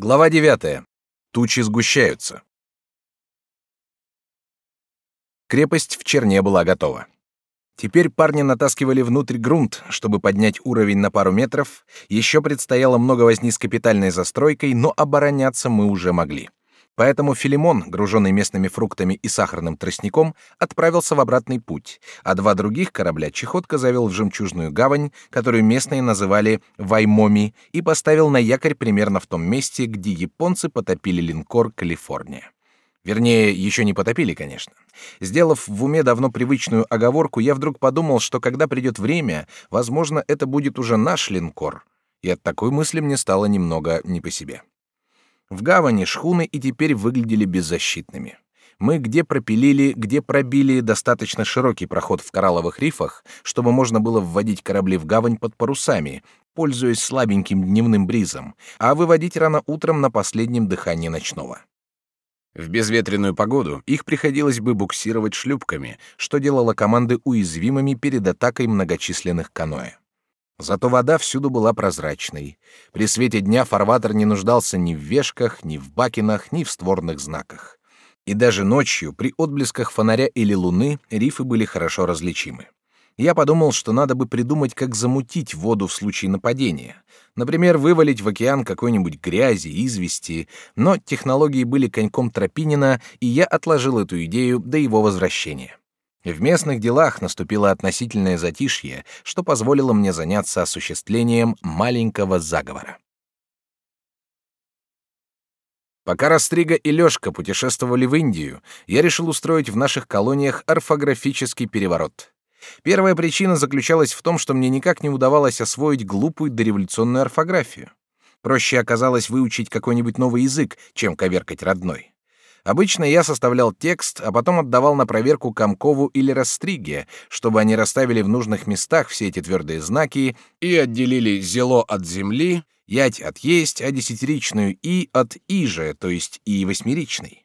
Глава 9. Тучи сгущаются. Крепость в Черне была готова. Теперь парни натаскивали внутрь грунт, чтобы поднять уровень на пару метров. Еще предстояло много возни с капитальной застройкой, но обороняться мы уже могли. Поэтому Филимон, груженный местными фруктами и сахарным тростником, отправился в обратный путь, а два других корабля Чехотка завел в жемчужную гавань, которую местные называли Ваймоми, и поставил на якорь примерно в том месте, где японцы потопили линкор Калифорния. Вернее, еще не потопили, конечно. Сделав в уме давно привычную оговорку, я вдруг подумал, что когда придет время, возможно, это будет уже наш линкор. И от такой мысли мне стало немного не по себе. В гавани шхуны и теперь выглядели беззащитными. Мы где пропилили, где пробили достаточно широкий проход в коралловых рифах, чтобы можно было вводить корабли в гавань под парусами, пользуясь слабеньким дневным бризом, а выводить рано утром на последнем дыхании ночного. В безветренную погоду их приходилось бы буксировать шлюпками, что делало команды уязвимыми перед атакой многочисленных каноэ. Зато вода всюду была прозрачной. При свете дня фарватер не нуждался ни в вешках, ни в бакинах, ни в створных знаках. И даже ночью, при отблесках фонаря или луны, рифы были хорошо различимы. Я подумал, что надо бы придумать, как замутить воду в случае нападения. Например, вывалить в океан какой-нибудь грязи, извести, но технологии были коньком Тропинина, и я отложил эту идею до его возвращения. В местных делах наступило относительное затишье, что позволило мне заняться осуществлением маленького заговора. Пока Растрига и Лёшка путешествовали в Индию, я решил устроить в наших колониях орфографический переворот. Первая причина заключалась в том, что мне никак не удавалось освоить глупую дореволюционную орфографию. Проще оказалось выучить какой-нибудь новый язык, чем коверкать родной. Обычно я составлял текст, а потом отдавал на проверку Комкову или Растриге, чтобы они расставили в нужных местах все эти твердые знаки и отделили зело от земли, ять от есть, а десятиричную и от иже, то есть и восьмеричной.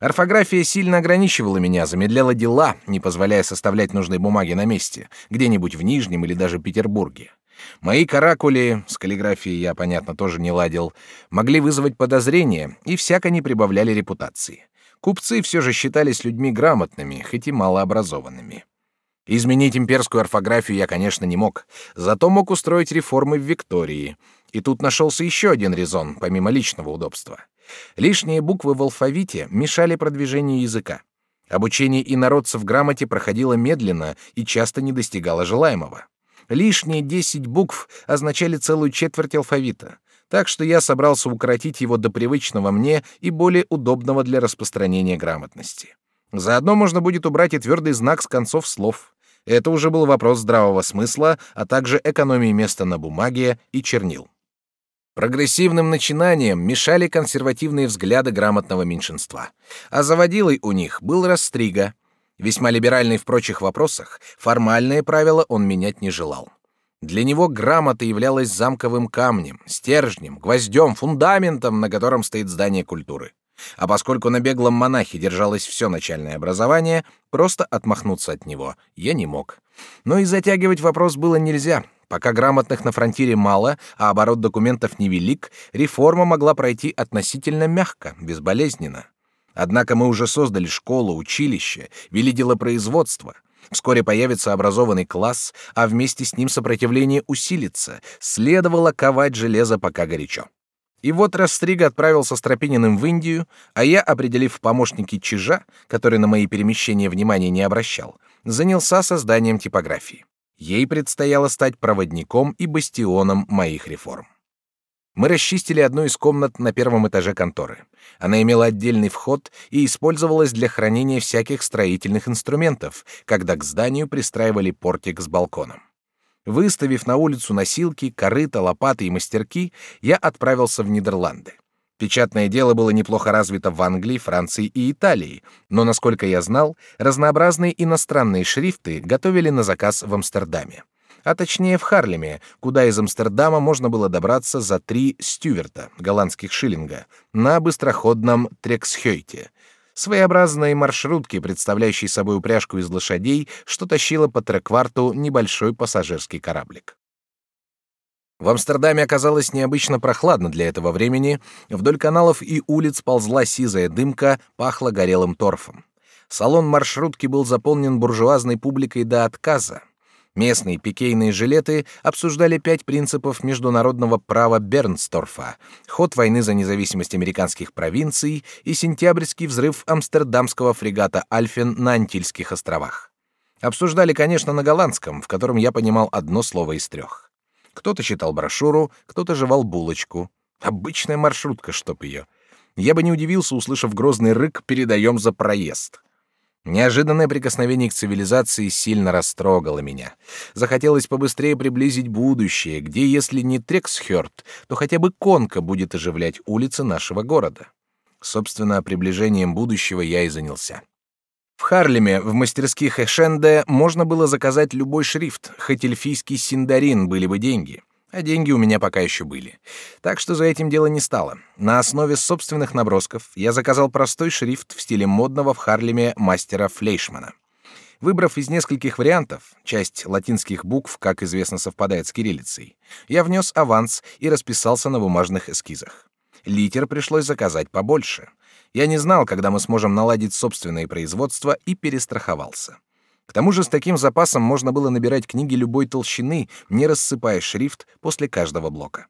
Орфография сильно ограничивала меня, замедляла дела, не позволяя составлять нужные бумаги на месте, где-нибудь в Нижнем или даже Петербурге. Мои каракули, с каллиграфией я, понятно, тоже не ладил, могли вызвать подозрения и всяко не прибавляли репутации. Купцы все же считались людьми грамотными, хоть и малообразованными. Изменить имперскую орфографию я, конечно, не мог, зато мог устроить реформы в Виктории. И тут нашелся еще один резон, помимо личного удобства. Лишние буквы в алфавите мешали продвижению языка. Обучение инородцев грамоте проходило медленно и часто не достигало желаемого. Лишние десять букв означали целую четверть алфавита, так что я собрался укоротить его до привычного мне и более удобного для распространения грамотности. Заодно можно будет убрать и твердый знак с концов слов. Это уже был вопрос здравого смысла, а также экономии места на бумаге и чернил. Прогрессивным начинаниям мешали консервативные взгляды грамотного меньшинства, а заводилой у них был Растрига — Весьма либеральный в прочих вопросах, формальные правила он менять не желал. Для него грамота являлась замковым камнем, стержнем, гвоздем, фундаментом, на котором стоит здание культуры. А поскольку на беглом монахе держалось все начальное образование, просто отмахнуться от него я не мог. Но и затягивать вопрос было нельзя. Пока грамотных на фронтире мало, а оборот документов невелик, реформа могла пройти относительно мягко, безболезненно. Однако мы уже создали школу, училище, вели делопроизводство. Вскоре появится образованный класс, а вместе с ним сопротивление усилится. Следовало ковать железо пока горячо. И вот Растрига отправился с Тропининым в Индию, а я, определив помощники Чижа, который на мои перемещения внимания не обращал, занялся созданием типографии. Ей предстояло стать проводником и бастионом моих реформ. Мы расчистили одну из комнат на первом этаже конторы. Она имела отдельный вход и использовалась для хранения всяких строительных инструментов, когда к зданию пристраивали портик с балконом. Выставив на улицу носилки, корыта, лопаты и мастерки, я отправился в Нидерланды. Печатное дело было неплохо развито в Англии, Франции и Италии, но, насколько я знал, разнообразные иностранные шрифты готовили на заказ в Амстердаме а точнее в Харлеме, куда из Амстердама можно было добраться за три стюверта, голландских шиллинга, на быстроходном Трексхёйте, своеобразной маршрутке, представляющей собой упряжку из лошадей, что тащила по трекварту небольшой пассажирский кораблик. В Амстердаме оказалось необычно прохладно для этого времени, вдоль каналов и улиц ползла сизая дымка, пахло горелым торфом. Салон маршрутки был заполнен буржуазной публикой до отказа. Местные пикейные жилеты обсуждали пять принципов международного права Бернсторфа, ход войны за независимость американских провинций и сентябрьский взрыв амстердамского фрегата «Альфен» на Антильских островах. Обсуждали, конечно, на голландском, в котором я понимал одно слово из трех. Кто-то читал брошюру, кто-то жевал булочку. Обычная маршрутка, чтоб ее. Я бы не удивился, услышав грозный рык «передаем за проезд». Неожиданное прикосновение к цивилизации сильно растрогало меня. Захотелось побыстрее приблизить будущее, где, если не Трексхёрд, то хотя бы конка будет оживлять улицы нашего города. Собственно, приближением будущего я и занялся. В Харлеме, в мастерских Эшенде, можно было заказать любой шрифт, хоть эльфийский синдарин были бы деньги. А деньги у меня пока еще были. Так что за этим дело не стало. На основе собственных набросков я заказал простой шрифт в стиле модного в Харлеме мастера Флейшмана. Выбрав из нескольких вариантов, часть латинских букв, как известно, совпадает с кириллицей, я внес аванс и расписался на бумажных эскизах. Литер пришлось заказать побольше. Я не знал, когда мы сможем наладить собственное производство, и перестраховался. К тому же с таким запасом можно было набирать книги любой толщины, не рассыпая шрифт после каждого блока.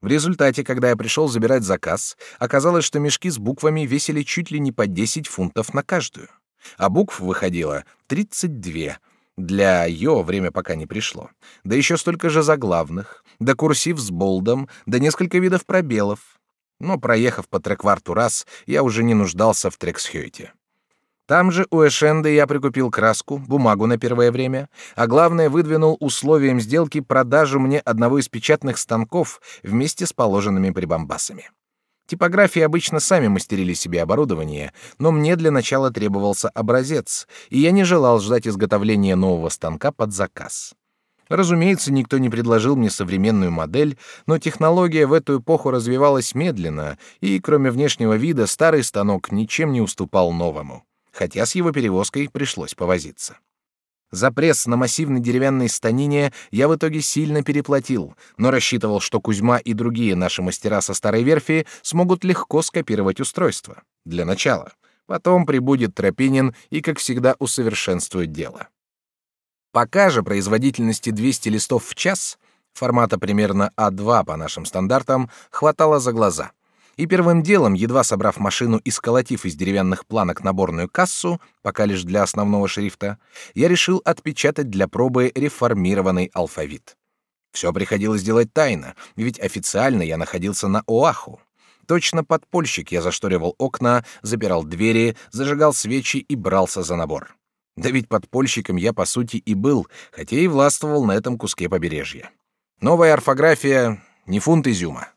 В результате, когда я пришел забирать заказ, оказалось, что мешки с буквами весили чуть ли не по 10 фунтов на каждую. А букв выходило 32. Для Йо время пока не пришло. Да еще столько же заглавных, да курсив с болдом, да несколько видов пробелов. Но, проехав по трекварту раз, я уже не нуждался в трексхёйте. Там же у Эшенды я прикупил краску, бумагу на первое время, а главное выдвинул условием сделки продажу мне одного из печатных станков вместе с положенными прибамбасами. Типографии обычно сами мастерили себе оборудование, но мне для начала требовался образец, и я не желал ждать изготовления нового станка под заказ. Разумеется, никто не предложил мне современную модель, но технология в эту эпоху развивалась медленно, и кроме внешнего вида старый станок ничем не уступал новому хотя с его перевозкой пришлось повозиться. За пресс на массивной деревянной станине я в итоге сильно переплатил, но рассчитывал, что Кузьма и другие наши мастера со старой верфи смогут легко скопировать устройство. Для начала. Потом прибудет Тропинин и, как всегда, усовершенствует дело. Пока же производительности 200 листов в час, формата примерно А2 по нашим стандартам, хватало за глаза — и первым делом, едва собрав машину и сколотив из деревянных планок наборную кассу, пока лишь для основного шрифта, я решил отпечатать для пробы реформированный алфавит. Все приходилось делать тайно, ведь официально я находился на Оаху. Точно подпольщик я зашторивал окна, запирал двери, зажигал свечи и брался за набор. Да ведь подпольщиком я по сути и был, хотя и властвовал на этом куске побережья. Новая орфография — не фунт изюма.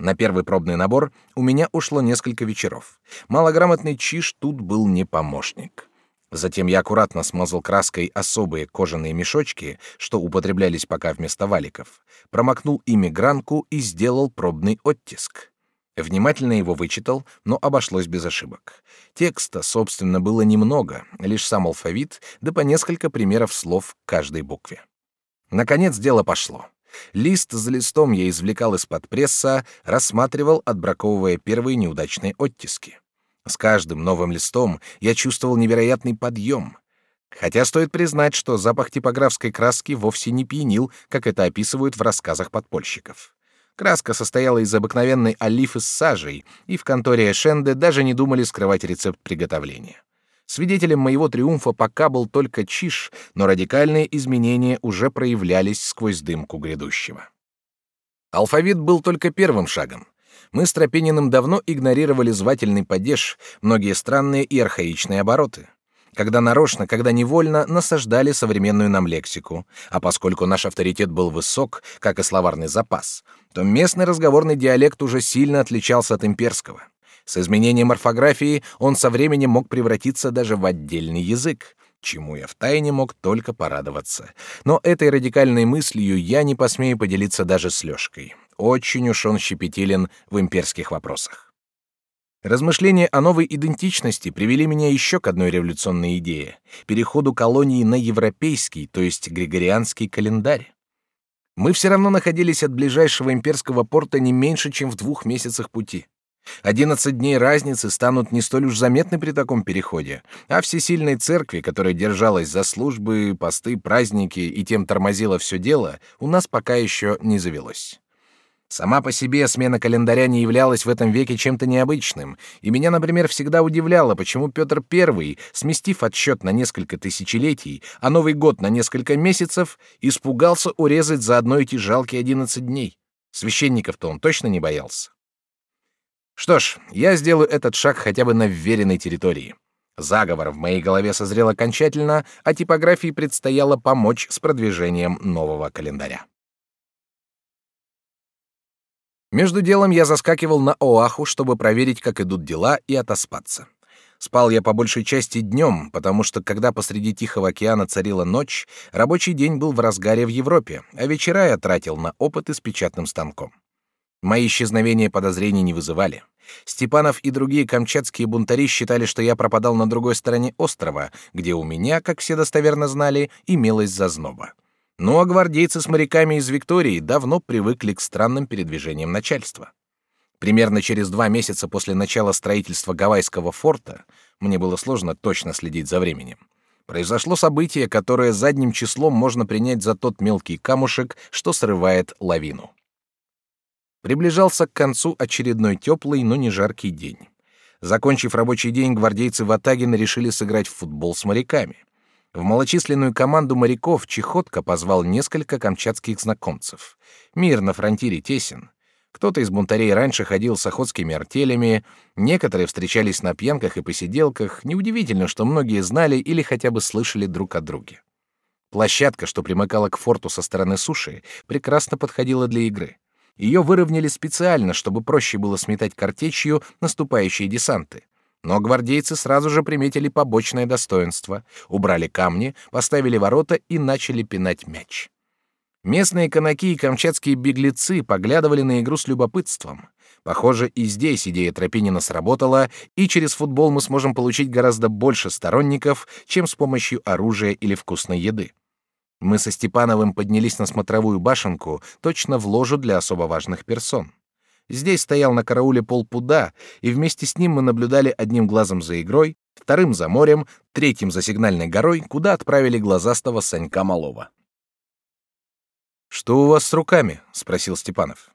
На первый пробный набор у меня ушло несколько вечеров. Малограмотный чиш тут был не помощник. Затем я аккуратно смазал краской особые кожаные мешочки, что употреблялись пока вместо валиков, промокнул ими гранку и сделал пробный оттиск. Внимательно его вычитал, но обошлось без ошибок. Текста, собственно, было немного, лишь сам алфавит, да по несколько примеров слов к каждой букве. Наконец дело пошло. Лист за листом я извлекал из-под пресса, рассматривал, отбраковывая первые неудачные оттиски. С каждым новым листом я чувствовал невероятный подъем. Хотя стоит признать, что запах типографской краски вовсе не пьянил, как это описывают в рассказах подпольщиков. Краска состояла из обыкновенной олифы с сажей, и в конторе Эшенде даже не думали скрывать рецепт приготовления. Свидетелем моего триумфа пока был только Чиш, но радикальные изменения уже проявлялись сквозь дымку грядущего. Алфавит был только первым шагом. Мы с Тропининым давно игнорировали звательный падеж, многие странные и архаичные обороты. Когда нарочно, когда невольно насаждали современную нам лексику, а поскольку наш авторитет был высок, как и словарный запас, то местный разговорный диалект уже сильно отличался от имперского. С изменением орфографии он со временем мог превратиться даже в отдельный язык, чему я втайне мог только порадоваться. Но этой радикальной мыслью я не посмею поделиться даже с Лёшкой. Очень уж он щепетилен в имперских вопросах. Размышления о новой идентичности привели меня еще к одной революционной идее — переходу колонии на европейский, то есть григорианский календарь. Мы все равно находились от ближайшего имперского порта не меньше, чем в двух месяцах пути. Одиннадцать дней разницы станут не столь уж заметны при таком переходе, а всесильной церкви, которая держалась за службы, посты, праздники и тем тормозила все дело, у нас пока еще не завелось. Сама по себе смена календаря не являлась в этом веке чем-то необычным, и меня, например, всегда удивляло, почему Петр I, сместив отсчет на несколько тысячелетий, а Новый год на несколько месяцев, испугался урезать за одно эти жалкие одиннадцать дней. Священников-то он точно не боялся. Что ж, я сделаю этот шаг хотя бы на вверенной территории. Заговор в моей голове созрел окончательно, а типографии предстояло помочь с продвижением нового календаря. Между делом я заскакивал на Оаху, чтобы проверить, как идут дела, и отоспаться. Спал я по большей части днем, потому что когда посреди Тихого океана царила ночь, рабочий день был в разгаре в Европе, а вечера я тратил на опыты с печатным станком. Мои исчезновения подозрений не вызывали. Степанов и другие камчатские бунтари считали, что я пропадал на другой стороне острова, где у меня, как все достоверно знали, имелась зазноба. Ну а гвардейцы с моряками из Виктории давно привыкли к странным передвижениям начальства. Примерно через два месяца после начала строительства Гавайского форта, мне было сложно точно следить за временем, произошло событие, которое задним числом можно принять за тот мелкий камушек, что срывает лавину. Приближался к концу очередной теплый, но не жаркий день. Закончив рабочий день, гвардейцы в Атагине решили сыграть в футбол с моряками. В малочисленную команду моряков Чехотка позвал несколько камчатских знакомцев. Мир на фронтире тесен. Кто-то из бунтарей раньше ходил с охотскими артелями, некоторые встречались на пьянках и посиделках. Неудивительно, что многие знали или хотя бы слышали друг о друге. Площадка, что примыкала к форту со стороны суши, прекрасно подходила для игры. Ее выровняли специально, чтобы проще было сметать картечью наступающие десанты. Но гвардейцы сразу же приметили побочное достоинство, убрали камни, поставили ворота и начали пинать мяч. Местные канаки и камчатские беглецы поглядывали на игру с любопытством. Похоже, и здесь идея Тропинина сработала, и через футбол мы сможем получить гораздо больше сторонников, чем с помощью оружия или вкусной еды. Мы со Степановым поднялись на смотровую башенку, точно в ложу для особо важных персон. Здесь стоял на карауле полпуда, и вместе с ним мы наблюдали одним глазом за игрой, вторым за морем, третьим за сигнальной горой, куда отправили глазастого Санька Малова. «Что у вас с руками?» — спросил Степанов.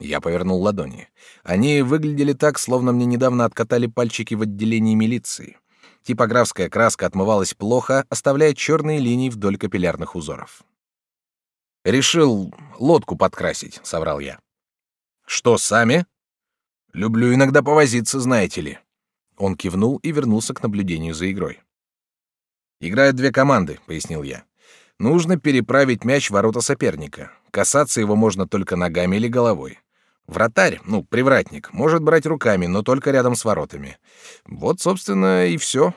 Я повернул ладони. Они выглядели так, словно мне недавно откатали пальчики в отделении милиции. Типографская краска отмывалась плохо, оставляя черные линии вдоль капиллярных узоров. «Решил лодку подкрасить», — соврал я. Что, сами? Люблю иногда повозиться, знаете ли. Он кивнул и вернулся к наблюдению за игрой. Играют две команды, пояснил я. Нужно переправить мяч в ворота соперника. Касаться его можно только ногами или головой. Вратарь, ну, привратник, может брать руками, но только рядом с воротами. Вот, собственно, и все.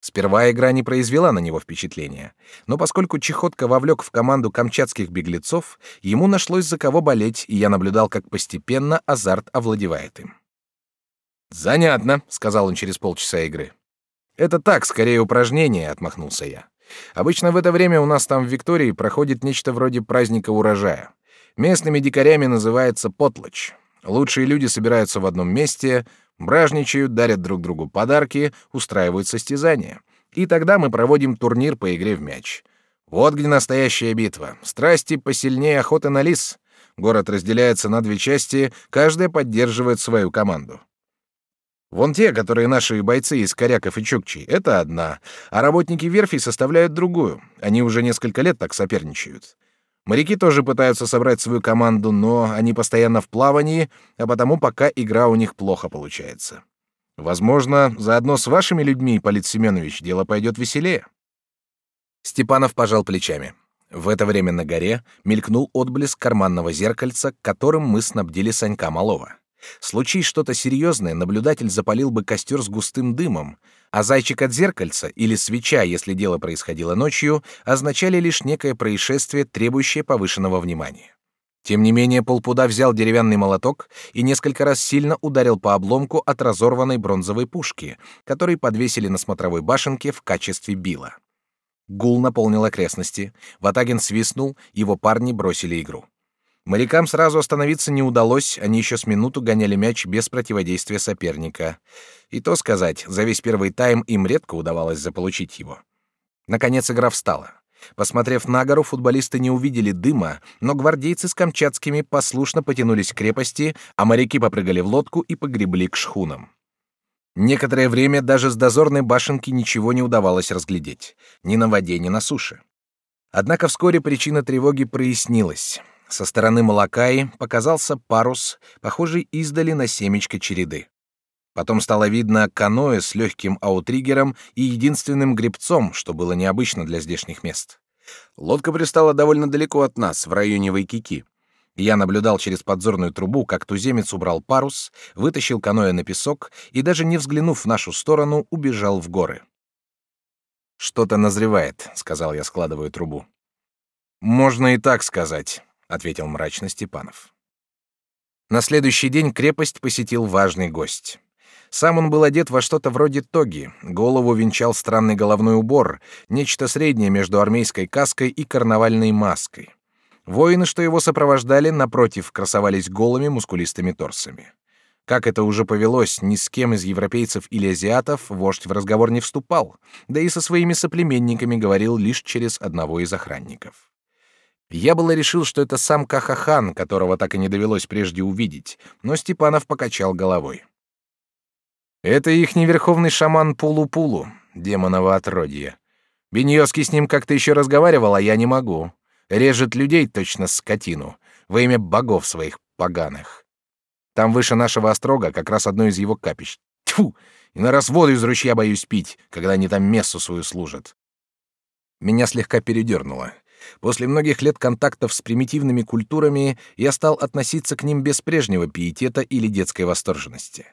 Сперва игра не произвела на него впечатления, но поскольку Чехотка вовлек в команду камчатских беглецов, ему нашлось за кого болеть, и я наблюдал, как постепенно азарт овладевает им. «Занятно», — сказал он через полчаса игры. «Это так, скорее упражнение», — отмахнулся я. «Обычно в это время у нас там в Виктории проходит нечто вроде праздника урожая. Местными дикарями называется потлочь. Лучшие люди собираются в одном месте, бражничают, дарят друг другу подарки, устраивают состязания. И тогда мы проводим турнир по игре в мяч. Вот где настоящая битва. Страсти посильнее охоты на лис. Город разделяется на две части, каждая поддерживает свою команду. Вон те, которые наши бойцы из Коряков и Чукчи, это одна, а работники верфи составляют другую. Они уже несколько лет так соперничают. Моряки тоже пытаются собрать свою команду, но они постоянно в плавании, а потому пока игра у них плохо получается. Возможно, заодно с вашими людьми, Полит Семенович, дело пойдет веселее. Степанов пожал плечами. В это время на горе мелькнул отблеск карманного зеркальца, которым мы снабдили Санька Малова. Случись что-то серьезное, наблюдатель запалил бы костер с густым дымом, а зайчик от зеркальца или свеча, если дело происходило ночью, означали лишь некое происшествие, требующее повышенного внимания. Тем не менее, полпуда взял деревянный молоток и несколько раз сильно ударил по обломку от разорванной бронзовой пушки, который подвесили на смотровой башенке в качестве била. Гул наполнил окрестности. Ватагин свистнул, его парни бросили игру. Морякам сразу остановиться не удалось, они еще с минуту гоняли мяч без противодействия соперника. И то сказать, за весь первый тайм им редко удавалось заполучить его. Наконец игра встала. Посмотрев на гору, футболисты не увидели дыма, но гвардейцы с камчатскими послушно потянулись к крепости, а моряки попрыгали в лодку и погребли к шхунам. Некоторое время даже с дозорной башенки ничего не удавалось разглядеть, ни на воде, ни на суше. Однако вскоре причина тревоги прояснилась. Со стороны Малакаи показался парус, похожий издали на семечко череды. Потом стало видно каноэ с легким аутриггером и единственным гребцом, что было необычно для здешних мест. Лодка пристала довольно далеко от нас, в районе Вайкики. Я наблюдал через подзорную трубу, как туземец убрал парус, вытащил каноэ на песок и, даже не взглянув в нашу сторону, убежал в горы. «Что-то назревает», — сказал я, складывая трубу. «Можно и так сказать», — ответил мрачно Степанов. На следующий день крепость посетил важный гость. Сам он был одет во что-то вроде тоги, голову венчал странный головной убор, нечто среднее между армейской каской и карнавальной маской. Воины, что его сопровождали, напротив, красовались голыми мускулистыми торсами. Как это уже повелось, ни с кем из европейцев или азиатов вождь в разговор не вступал, да и со своими соплеменниками говорил лишь через одного из охранников. Я было решил, что это сам Кахахан, которого так и не довелось прежде увидеть, но Степанов покачал головой. Это их неверховный шаман Пулу-Пулу, демоново отродье. Беньёский с ним как-то еще разговаривал, а я не могу. Режет людей точно скотину, во имя богов своих поганых. Там выше нашего острога как раз одно из его капищ. Тьфу! И на раз воду из ручья боюсь пить, когда они там мессу свою служат. Меня слегка передернуло. После многих лет контактов с примитивными культурами я стал относиться к ним без прежнего пиетета или детской восторженности.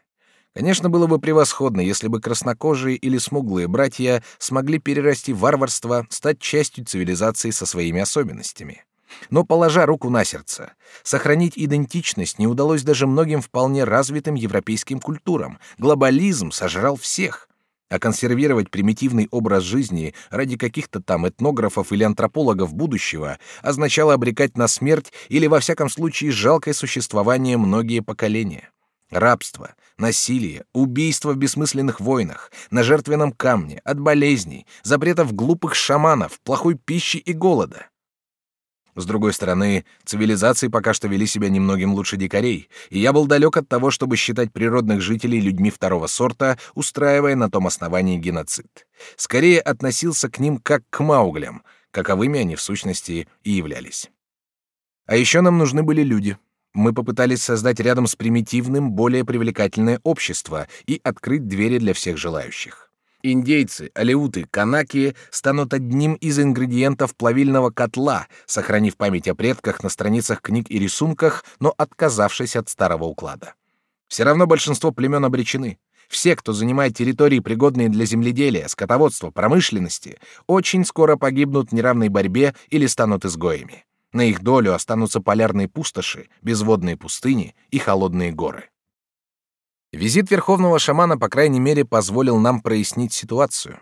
Конечно, было бы превосходно, если бы краснокожие или смуглые братья смогли перерасти варварство, стать частью цивилизации со своими особенностями. Но, положа руку на сердце, сохранить идентичность не удалось даже многим вполне развитым европейским культурам. Глобализм сожрал всех а консервировать примитивный образ жизни ради каких-то там этнографов или антропологов будущего означало обрекать на смерть или, во всяком случае, жалкое существование многие поколения. Рабство, насилие, убийство в бессмысленных войнах, на жертвенном камне, от болезней, запретов глупых шаманов, плохой пищи и голода. С другой стороны, цивилизации пока что вели себя немногим лучше дикарей, и я был далек от того, чтобы считать природных жителей людьми второго сорта, устраивая на том основании геноцид. Скорее относился к ним как к мауглям, каковыми они в сущности и являлись. А еще нам нужны были люди. Мы попытались создать рядом с примитивным более привлекательное общество и открыть двери для всех желающих. Индейцы, алеуты, канаки станут одним из ингредиентов плавильного котла, сохранив память о предках на страницах книг и рисунках, но отказавшись от старого уклада. Все равно большинство племен обречены. Все, кто занимает территории, пригодные для земледелия, скотоводства, промышленности, очень скоро погибнут в неравной борьбе или станут изгоями. На их долю останутся полярные пустоши, безводные пустыни и холодные горы. Визит верховного шамана, по крайней мере, позволил нам прояснить ситуацию.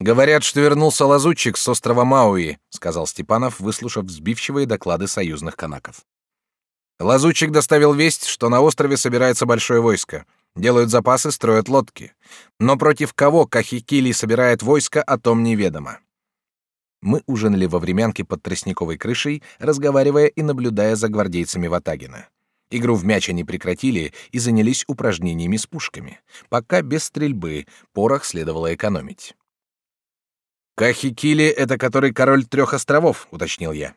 Говорят, что вернулся лазутчик с острова Мауи, сказал Степанов, выслушав сбивчивые доклады союзных канаков. Лазутчик доставил весть, что на острове собирается большое войско. Делают запасы, строят лодки. Но против кого Кахикили собирает войско, о том неведомо. Мы ужинали во времянке под тростниковой крышей, разговаривая и наблюдая за гвардейцами Ватагина. Игру в мяч они прекратили и занялись упражнениями с пушками. Пока без стрельбы, порох следовало экономить. «Кахикили — это который король трех островов», — уточнил я.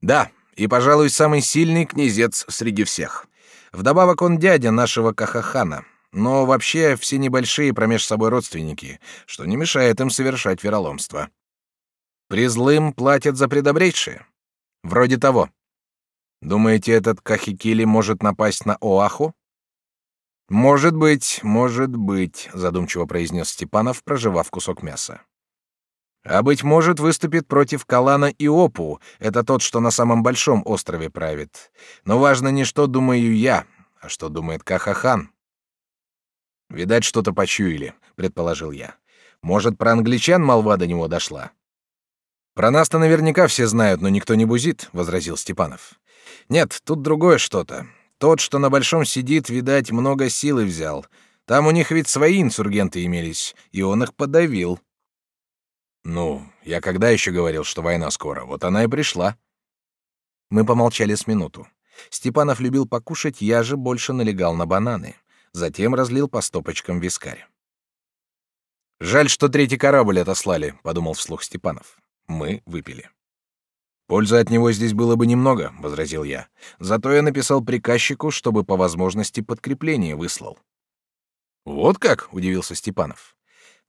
«Да, и, пожалуй, самый сильный князец среди всех. Вдобавок он дядя нашего Кахахана, но вообще все небольшие промеж собой родственники, что не мешает им совершать вероломство. Призлым платят за предобрейшее. Вроде того. Думаете, этот Кахикили может напасть на Оаху? Может быть, может быть, задумчиво произнес Степанов, прожевав кусок мяса. А быть может, выступит против Калана и Опу. Это тот, что на самом большом острове правит. Но важно не что думаю я, а что думает Кахахан. Видать, что-то почуяли, предположил я. Может, про англичан молва до него дошла? Про нас-то наверняка все знают, но никто не бузит, возразил Степанов. Нет, тут другое что-то. Тот, что на большом сидит, видать, много силы взял. Там у них ведь свои инсургенты имелись, и он их подавил. Ну, я когда еще говорил, что война скоро? Вот она и пришла. Мы помолчали с минуту. Степанов любил покушать, я же больше налегал на бананы. Затем разлил по стопочкам вискарь. Жаль, что третий корабль отослали, подумал вслух Степанов. Мы выпили. Пользы от него здесь было бы немного, возразил я. Зато я написал приказчику, чтобы по возможности подкрепление выслал. Вот как, удивился Степанов.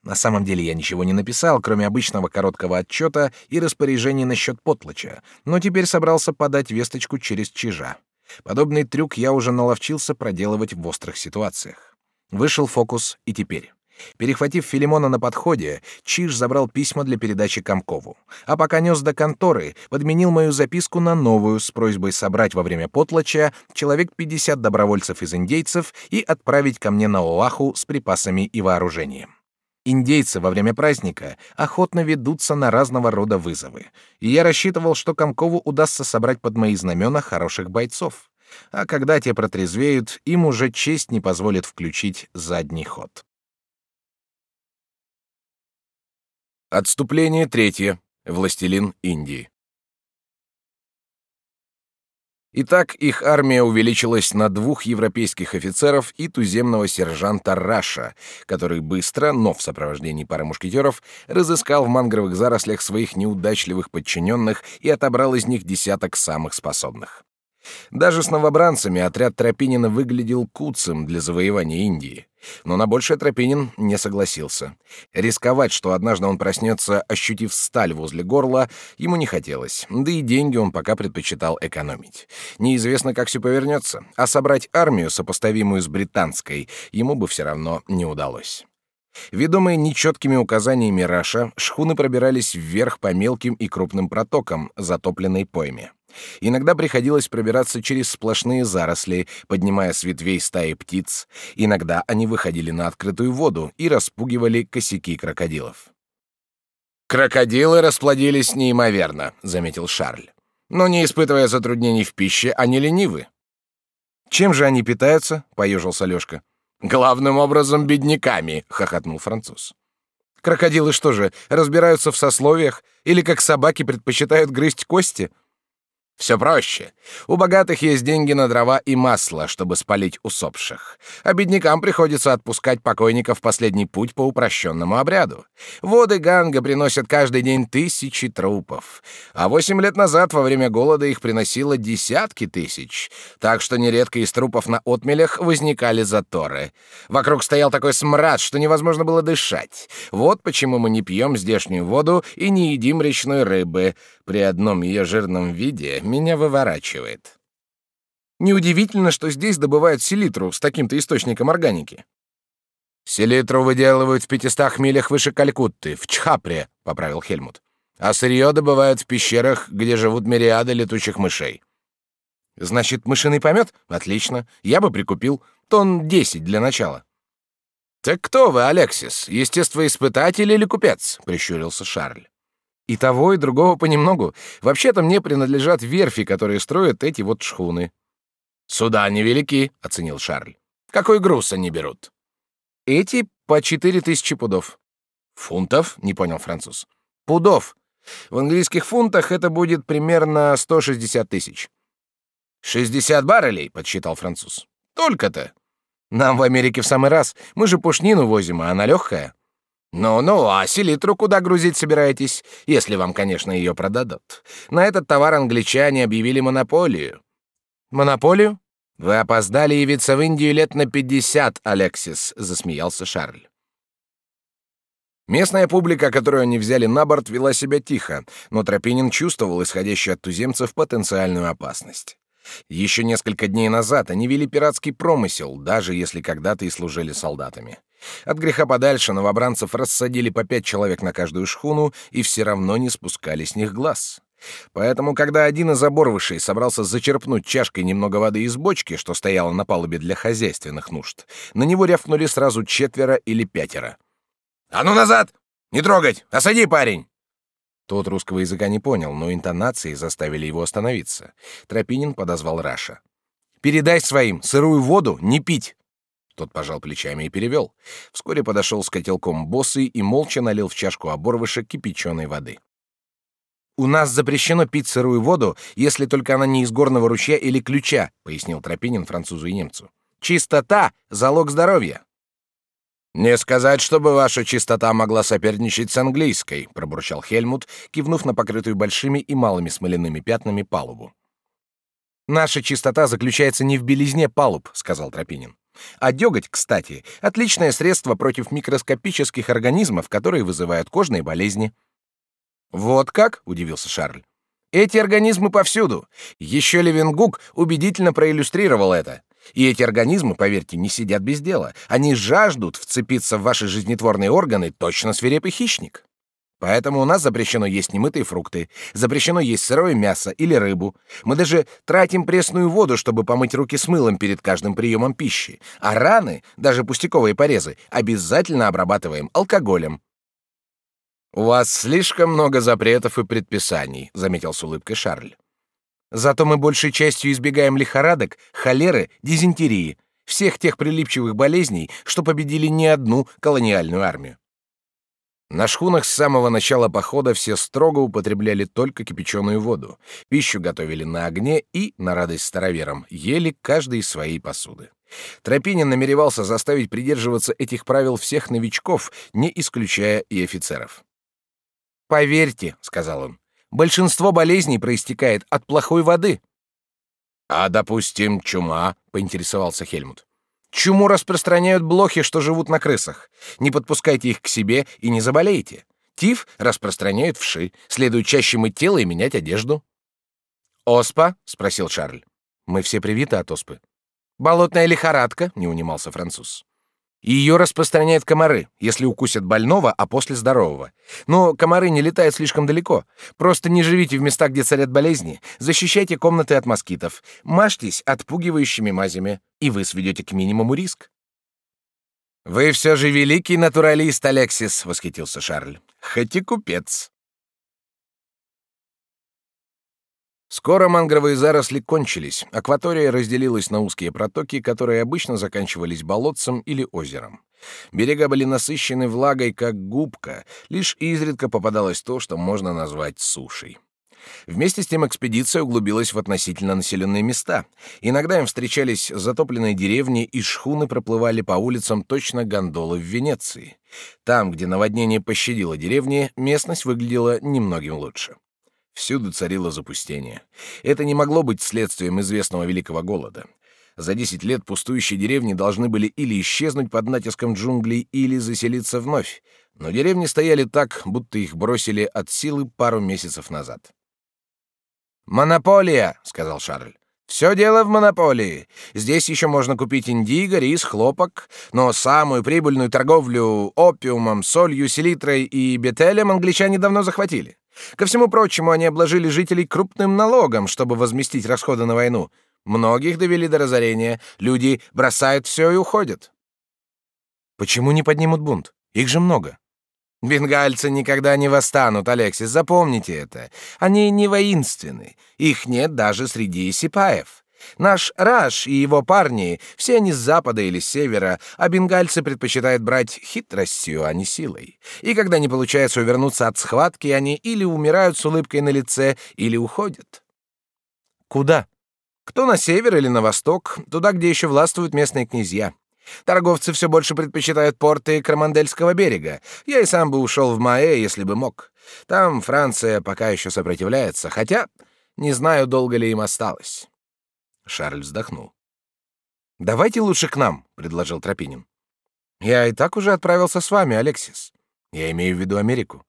На самом деле я ничего не написал, кроме обычного короткого отчета и распоряжений насчет Потлача, но теперь собрался подать весточку через Чижа. Подобный трюк я уже наловчился проделывать в острых ситуациях. Вышел фокус и теперь. Перехватив Филимона на подходе, Чиж забрал письма для передачи Комкову, а пока нес до конторы, подменил мою записку на новую с просьбой собрать во время потлача человек 50 добровольцев из индейцев и отправить ко мне на Оаху с припасами и вооружением. Индейцы во время праздника охотно ведутся на разного рода вызовы, и я рассчитывал, что Комкову удастся собрать под мои знамена хороших бойцов. А когда те протрезвеют, им уже честь не позволит включить задний ход. Отступление третье. Властелин Индии. Итак, их армия увеличилась на двух европейских офицеров и туземного сержанта Раша, который быстро, но в сопровождении пары мушкетеров, разыскал в мангровых зарослях своих неудачливых подчиненных и отобрал из них десяток самых способных. Даже с новобранцами отряд Тропинина выглядел куцем для завоевания Индии. Но на большее Тропинин не согласился. Рисковать, что однажды он проснется, ощутив сталь возле горла, ему не хотелось, да и деньги он пока предпочитал экономить. Неизвестно, как все повернется, а собрать армию, сопоставимую с британской, ему бы все равно не удалось. Ведомые нечеткими указаниями Раша, шхуны пробирались вверх по мелким и крупным протокам, затопленной пойме. Иногда приходилось пробираться через сплошные заросли, поднимая с ветвей стаи птиц. Иногда они выходили на открытую воду и распугивали косяки крокодилов. «Крокодилы расплодились неимоверно», — заметил Шарль. «Но не испытывая затруднений в пище, они ленивы». «Чем же они питаются?» — поежился Лёшка. «Главным образом бедняками», — хохотнул француз. «Крокодилы что же, разбираются в сословиях или как собаки предпочитают грызть кости?» Все проще. У богатых есть деньги на дрова и масло, чтобы спалить усопших. А беднякам приходится отпускать покойников в последний путь по упрощенному обряду. Воды Ганга приносят каждый день тысячи трупов. А восемь лет назад во время голода их приносило десятки тысяч. Так что нередко из трупов на отмелях возникали заторы. Вокруг стоял такой смрад, что невозможно было дышать. Вот почему мы не пьем здешнюю воду и не едим речной рыбы. При одном ее жирном виде меня выворачивает. Неудивительно, что здесь добывают селитру с таким-то источником органики. Селитру выделывают в пятистах милях выше Калькутты, в Чхапре, поправил Хельмут. А сырье добывают в пещерах, где живут мириады летучих мышей. Значит, мышиный помет? Отлично. Я бы прикупил тонн десять для начала. Так кто вы, Алексис, естествоиспытатель или купец? прищурился Шарль. И того, и другого понемногу. Вообще-то мне принадлежат верфи, которые строят эти вот шхуны. Суда невелики, оценил Шарль. Какой груз они берут? Эти по четыре тысячи пудов. Фунтов? Не понял француз. Пудов. В английских фунтах это будет примерно 160 тысяч. «Шестьдесят баррелей», — подсчитал француз. «Только-то. Нам в Америке в самый раз. Мы же пушнину возим, а она легкая». «Ну-ну, а селитру куда грузить собираетесь, если вам, конечно, ее продадут? На этот товар англичане объявили монополию». «Монополию? Вы опоздали явиться в Индию лет на пятьдесят, Алексис», — засмеялся Шарль. Местная публика, которую они взяли на борт, вела себя тихо, но Тропинин чувствовал исходящую от туземцев потенциальную опасность. Еще несколько дней назад они вели пиратский промысел, даже если когда-то и служили солдатами. От греха подальше новобранцев рассадили по пять человек на каждую шхуну и все равно не спускали с них глаз. Поэтому, когда один из оборвышей собрался зачерпнуть чашкой немного воды из бочки, что стояла на палубе для хозяйственных нужд, на него рявкнули сразу четверо или пятеро. «А ну назад! Не трогать! Осади, парень!» Тот русского языка не понял, но интонации заставили его остановиться. Тропинин подозвал Раша. «Передай своим, сырую воду не пить!» Тот пожал плечами и перевел. Вскоре подошел с котелком босый и молча налил в чашку оборвыша кипяченой воды. «У нас запрещено пить сырую воду, если только она не из горного ручья или ключа», пояснил Тропинин французу и немцу. «Чистота — залог здоровья». «Не сказать, чтобы ваша чистота могла соперничать с английской», пробурчал Хельмут, кивнув на покрытую большими и малыми смоляными пятнами палубу. «Наша чистота заключается не в белизне палуб», — сказал Тропинин. «А деготь, кстати, отличное средство против микроскопических организмов, которые вызывают кожные болезни». Вот как? удивился Шарль. Эти организмы повсюду. Еще Левенгук убедительно проиллюстрировал это. И эти организмы, поверьте, не сидят без дела. Они жаждут вцепиться в ваши жизнетворные органы, точно свирепый хищник. Поэтому у нас запрещено есть немытые фрукты, запрещено есть сырое мясо или рыбу. Мы даже тратим пресную воду, чтобы помыть руки с мылом перед каждым приемом пищи. А раны, даже пустяковые порезы, обязательно обрабатываем алкоголем. «У вас слишком много запретов и предписаний», — заметил с улыбкой Шарль. «Зато мы большей частью избегаем лихорадок, холеры, дизентерии, всех тех прилипчивых болезней, что победили не одну колониальную армию. На шхунах с самого начала похода все строго употребляли только кипяченую воду, пищу готовили на огне и, на радость староверам, ели каждый из своей посуды. Тропинин намеревался заставить придерживаться этих правил всех новичков, не исключая и офицеров. Поверьте, сказал он, большинство болезней проистекает от плохой воды. А, допустим, чума, поинтересовался Хельмут. Чуму распространяют блохи, что живут на крысах. Не подпускайте их к себе и не заболеете. Тиф распространяют вши. Следует чаще мыть тело и менять одежду. Оспа? спросил Шарль. Мы все привиты от оспы. Болотная лихорадка? не унимался француз. Ее распространяют комары, если укусят больного, а после здорового. Но комары не летают слишком далеко. Просто не живите в местах, где царят болезни. Защищайте комнаты от москитов. Мажьтесь отпугивающими мазями, и вы сведете к минимуму риск. Вы все же великий натуралист, Алексис, восхитился Шарль. Хоть и купец. Скоро мангровые заросли кончились, акватория разделилась на узкие протоки, которые обычно заканчивались болотцем или озером. Берега были насыщены влагой, как губка, лишь изредка попадалось то, что можно назвать сушей. Вместе с тем экспедиция углубилась в относительно населенные места. Иногда им встречались затопленные деревни, и шхуны проплывали по улицам точно гондолы в Венеции. Там, где наводнение пощадило деревни, местность выглядела немногим лучше. Всюду царило запустение. Это не могло быть следствием известного великого голода. За десять лет пустующие деревни должны были или исчезнуть под натиском джунглей, или заселиться вновь. Но деревни стояли так, будто их бросили от силы пару месяцев назад. «Монополия!» — сказал Шарль. «Все дело в монополии. Здесь еще можно купить индиго, рис, хлопок, но самую прибыльную торговлю опиумом, солью, селитрой и бетелем англичане давно захватили. Ко всему прочему, они обложили жителей крупным налогом, чтобы возместить расходы на войну. Многих довели до разорения, люди бросают все и уходят. Почему не поднимут бунт? Их же много. Бенгальцы никогда не восстанут, Алексис, запомните это. Они не воинственны. Их нет даже среди сипаев. Наш Раш и его парни, все они с запада или с севера, а бенгальцы предпочитают брать хитростью, а не силой. И когда не получается увернуться от схватки, они или умирают с улыбкой на лице, или уходят. Куда? Кто на север или на восток, туда, где еще властвуют местные князья. Торговцы все больше предпочитают порты Крамандельского берега. Я и сам бы ушел в Маэ, если бы мог. Там Франция пока еще сопротивляется, хотя не знаю, долго ли им осталось. Шарль вздохнул. Давайте лучше к нам, предложил Тропинин. Я и так уже отправился с вами, Алексис. Я имею в виду Америку.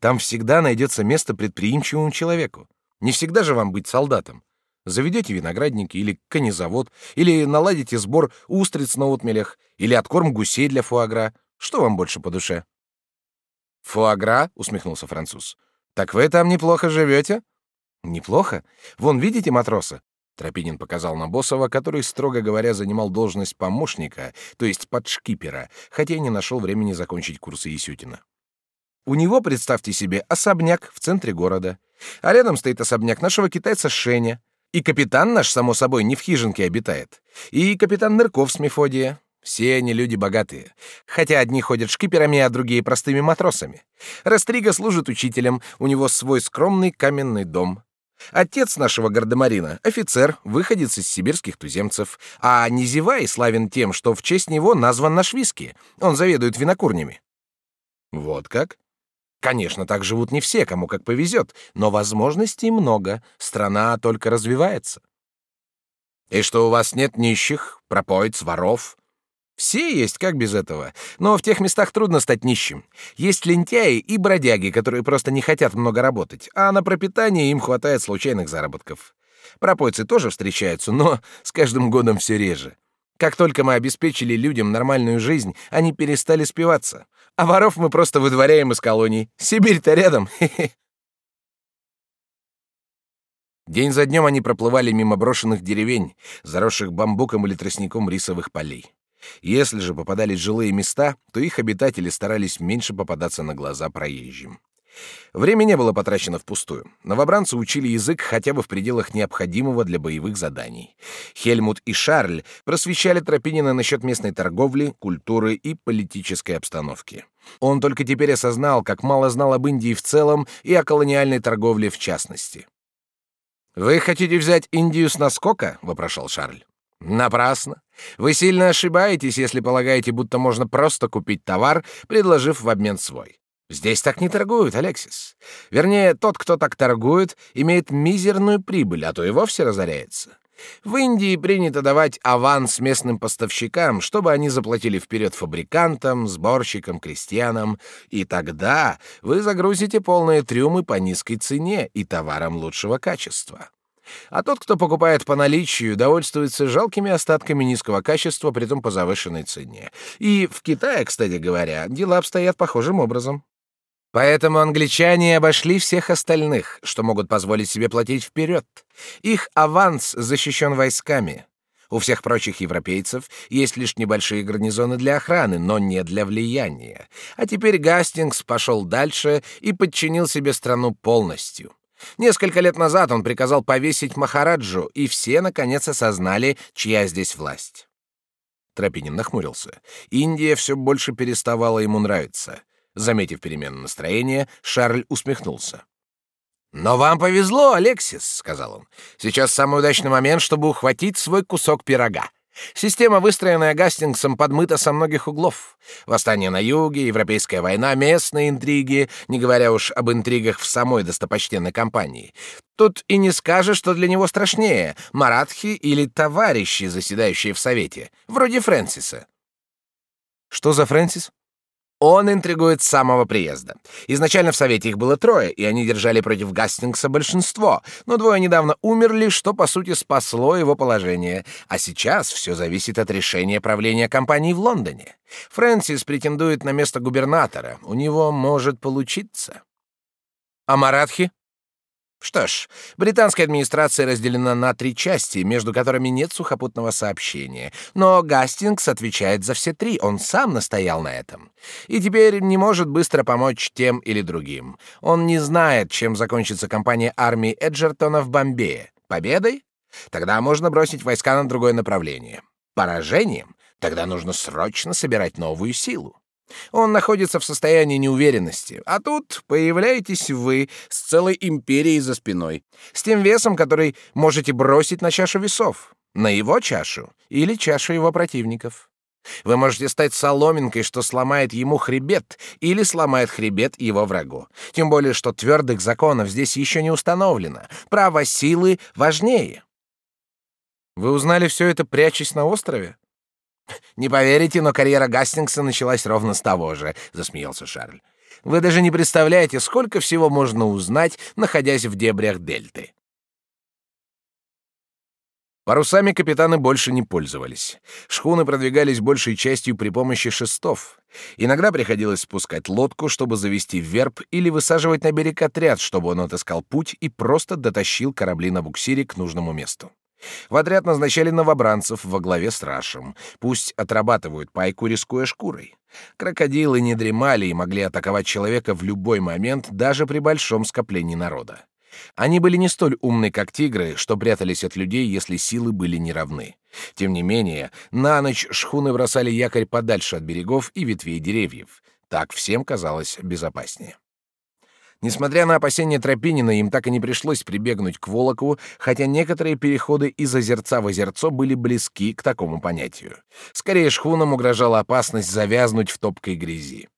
Там всегда найдется место предприимчивому человеку. Не всегда же вам быть солдатом. Заведете виноградники или конезавод, или наладите сбор устриц на отмелях, или откорм гусей для фуагра. Что вам больше по душе? Фуагра? усмехнулся француз. Так вы там неплохо живете? Неплохо. Вон видите матроса? Тропинин показал на Босова, который, строго говоря, занимал должность помощника, то есть подшкипера, хотя и не нашел времени закончить курсы Исютина. У него, представьте себе, особняк в центре города. А рядом стоит особняк нашего китайца Шеня. И капитан наш, само собой, не в хижинке обитает. И капитан Нырков с Мефодия. Все они люди богатые. Хотя одни ходят шкиперами, а другие простыми матросами. Растрига служит учителем, у него свой скромный каменный дом. Отец нашего гардемарина — офицер, выходец из сибирских туземцев, а Низевай славен тем, что в честь него назван наш виски. Он заведует винокурнями. Вот как? Конечно, так живут не все, кому как повезет, но возможностей много, страна только развивается. И что у вас нет нищих, пропоиц, воров? Все есть, как без этого. Но в тех местах трудно стать нищим. Есть лентяи и бродяги, которые просто не хотят много работать, а на пропитание им хватает случайных заработков. Пропойцы тоже встречаются, но с каждым годом все реже. Как только мы обеспечили людям нормальную жизнь, они перестали спиваться. А воров мы просто выдворяем из колоний. Сибирь-то рядом. День за днем они проплывали мимо брошенных деревень, заросших бамбуком или тростником рисовых полей. Если же попадались жилые места, то их обитатели старались меньше попадаться на глаза проезжим. Время не было потрачено впустую. Новобранцы учили язык хотя бы в пределах необходимого для боевых заданий. Хельмут и Шарль просвещали Тропинина насчет местной торговли, культуры и политической обстановки. Он только теперь осознал, как мало знал об Индии в целом и о колониальной торговле в частности. «Вы хотите взять Индию с наскока?» — вопрошал Шарль. Напрасно. Вы сильно ошибаетесь, если полагаете, будто можно просто купить товар, предложив в обмен свой. Здесь так не торгуют, Алексис. Вернее, тот, кто так торгует, имеет мизерную прибыль, а то и вовсе разоряется. В Индии принято давать аванс местным поставщикам, чтобы они заплатили вперед фабрикантам, сборщикам, крестьянам, и тогда вы загрузите полные трюмы по низкой цене и товарам лучшего качества. А тот, кто покупает по наличию, довольствуется жалкими остатками низкого качества, притом по завышенной цене. И в Китае, кстати говоря, дела обстоят похожим образом. Поэтому англичане обошли всех остальных, что могут позволить себе платить вперед. Их аванс защищен войсками. У всех прочих европейцев есть лишь небольшие гарнизоны для охраны, но не для влияния. А теперь Гастингс пошел дальше и подчинил себе страну полностью. Несколько лет назад он приказал повесить Махараджу, и все наконец осознали, чья здесь власть. Тропинин нахмурился. Индия все больше переставала ему нравиться. Заметив перемену настроения, Шарль усмехнулся. «Но вам повезло, Алексис», — сказал он. «Сейчас самый удачный момент, чтобы ухватить свой кусок пирога. Система, выстроенная Гастингсом, подмыта со многих углов. Восстание на юге, европейская война, местные интриги, не говоря уж об интригах в самой достопочтенной компании. Тут и не скажешь, что для него страшнее — маратхи или товарищи, заседающие в Совете, вроде Фрэнсиса. Что за Фрэнсис? Он интригует с самого приезда. Изначально в Совете их было трое, и они держали против Гастингса большинство, но двое недавно умерли, что, по сути, спасло его положение. А сейчас все зависит от решения правления компании в Лондоне. Фрэнсис претендует на место губернатора. У него может получиться. А Маратхи? Что ж, британская администрация разделена на три части, между которыми нет сухопутного сообщения. Но Гастингс отвечает за все три, он сам настоял на этом. И теперь не может быстро помочь тем или другим. Он не знает, чем закончится кампания армии Эджертона в Бомбее. Победой? Тогда можно бросить войска на другое направление. Поражением? Тогда нужно срочно собирать новую силу. Он находится в состоянии неуверенности, а тут появляетесь вы с целой империей за спиной, с тем весом, который можете бросить на чашу весов, на его чашу или чашу его противников. Вы можете стать соломинкой, что сломает ему хребет, или сломает хребет его врагу. Тем более, что твердых законов здесь еще не установлено. Право силы важнее. Вы узнали все это, прячась на острове? Не поверите, но карьера Гастингса началась ровно с того же, засмеялся Шарль. Вы даже не представляете, сколько всего можно узнать, находясь в дебрях дельты. Парусами капитаны больше не пользовались. Шхуны продвигались большей частью при помощи шестов. Иногда приходилось спускать лодку, чтобы завести верб, или высаживать на берег отряд, чтобы он отыскал путь и просто дотащил корабли на буксире к нужному месту. В отряд назначали новобранцев во главе с Рашем. Пусть отрабатывают пайку, рискуя шкурой. Крокодилы не дремали и могли атаковать человека в любой момент, даже при большом скоплении народа. Они были не столь умны, как тигры, что прятались от людей, если силы были неравны. Тем не менее, на ночь шхуны бросали якорь подальше от берегов и ветвей деревьев. Так всем казалось безопаснее. Несмотря на опасения Тропинина, им так и не пришлось прибегнуть к Волокову, хотя некоторые переходы из озерца в озерцо были близки к такому понятию. Скорее, шхунам угрожала опасность завязнуть в топкой грязи.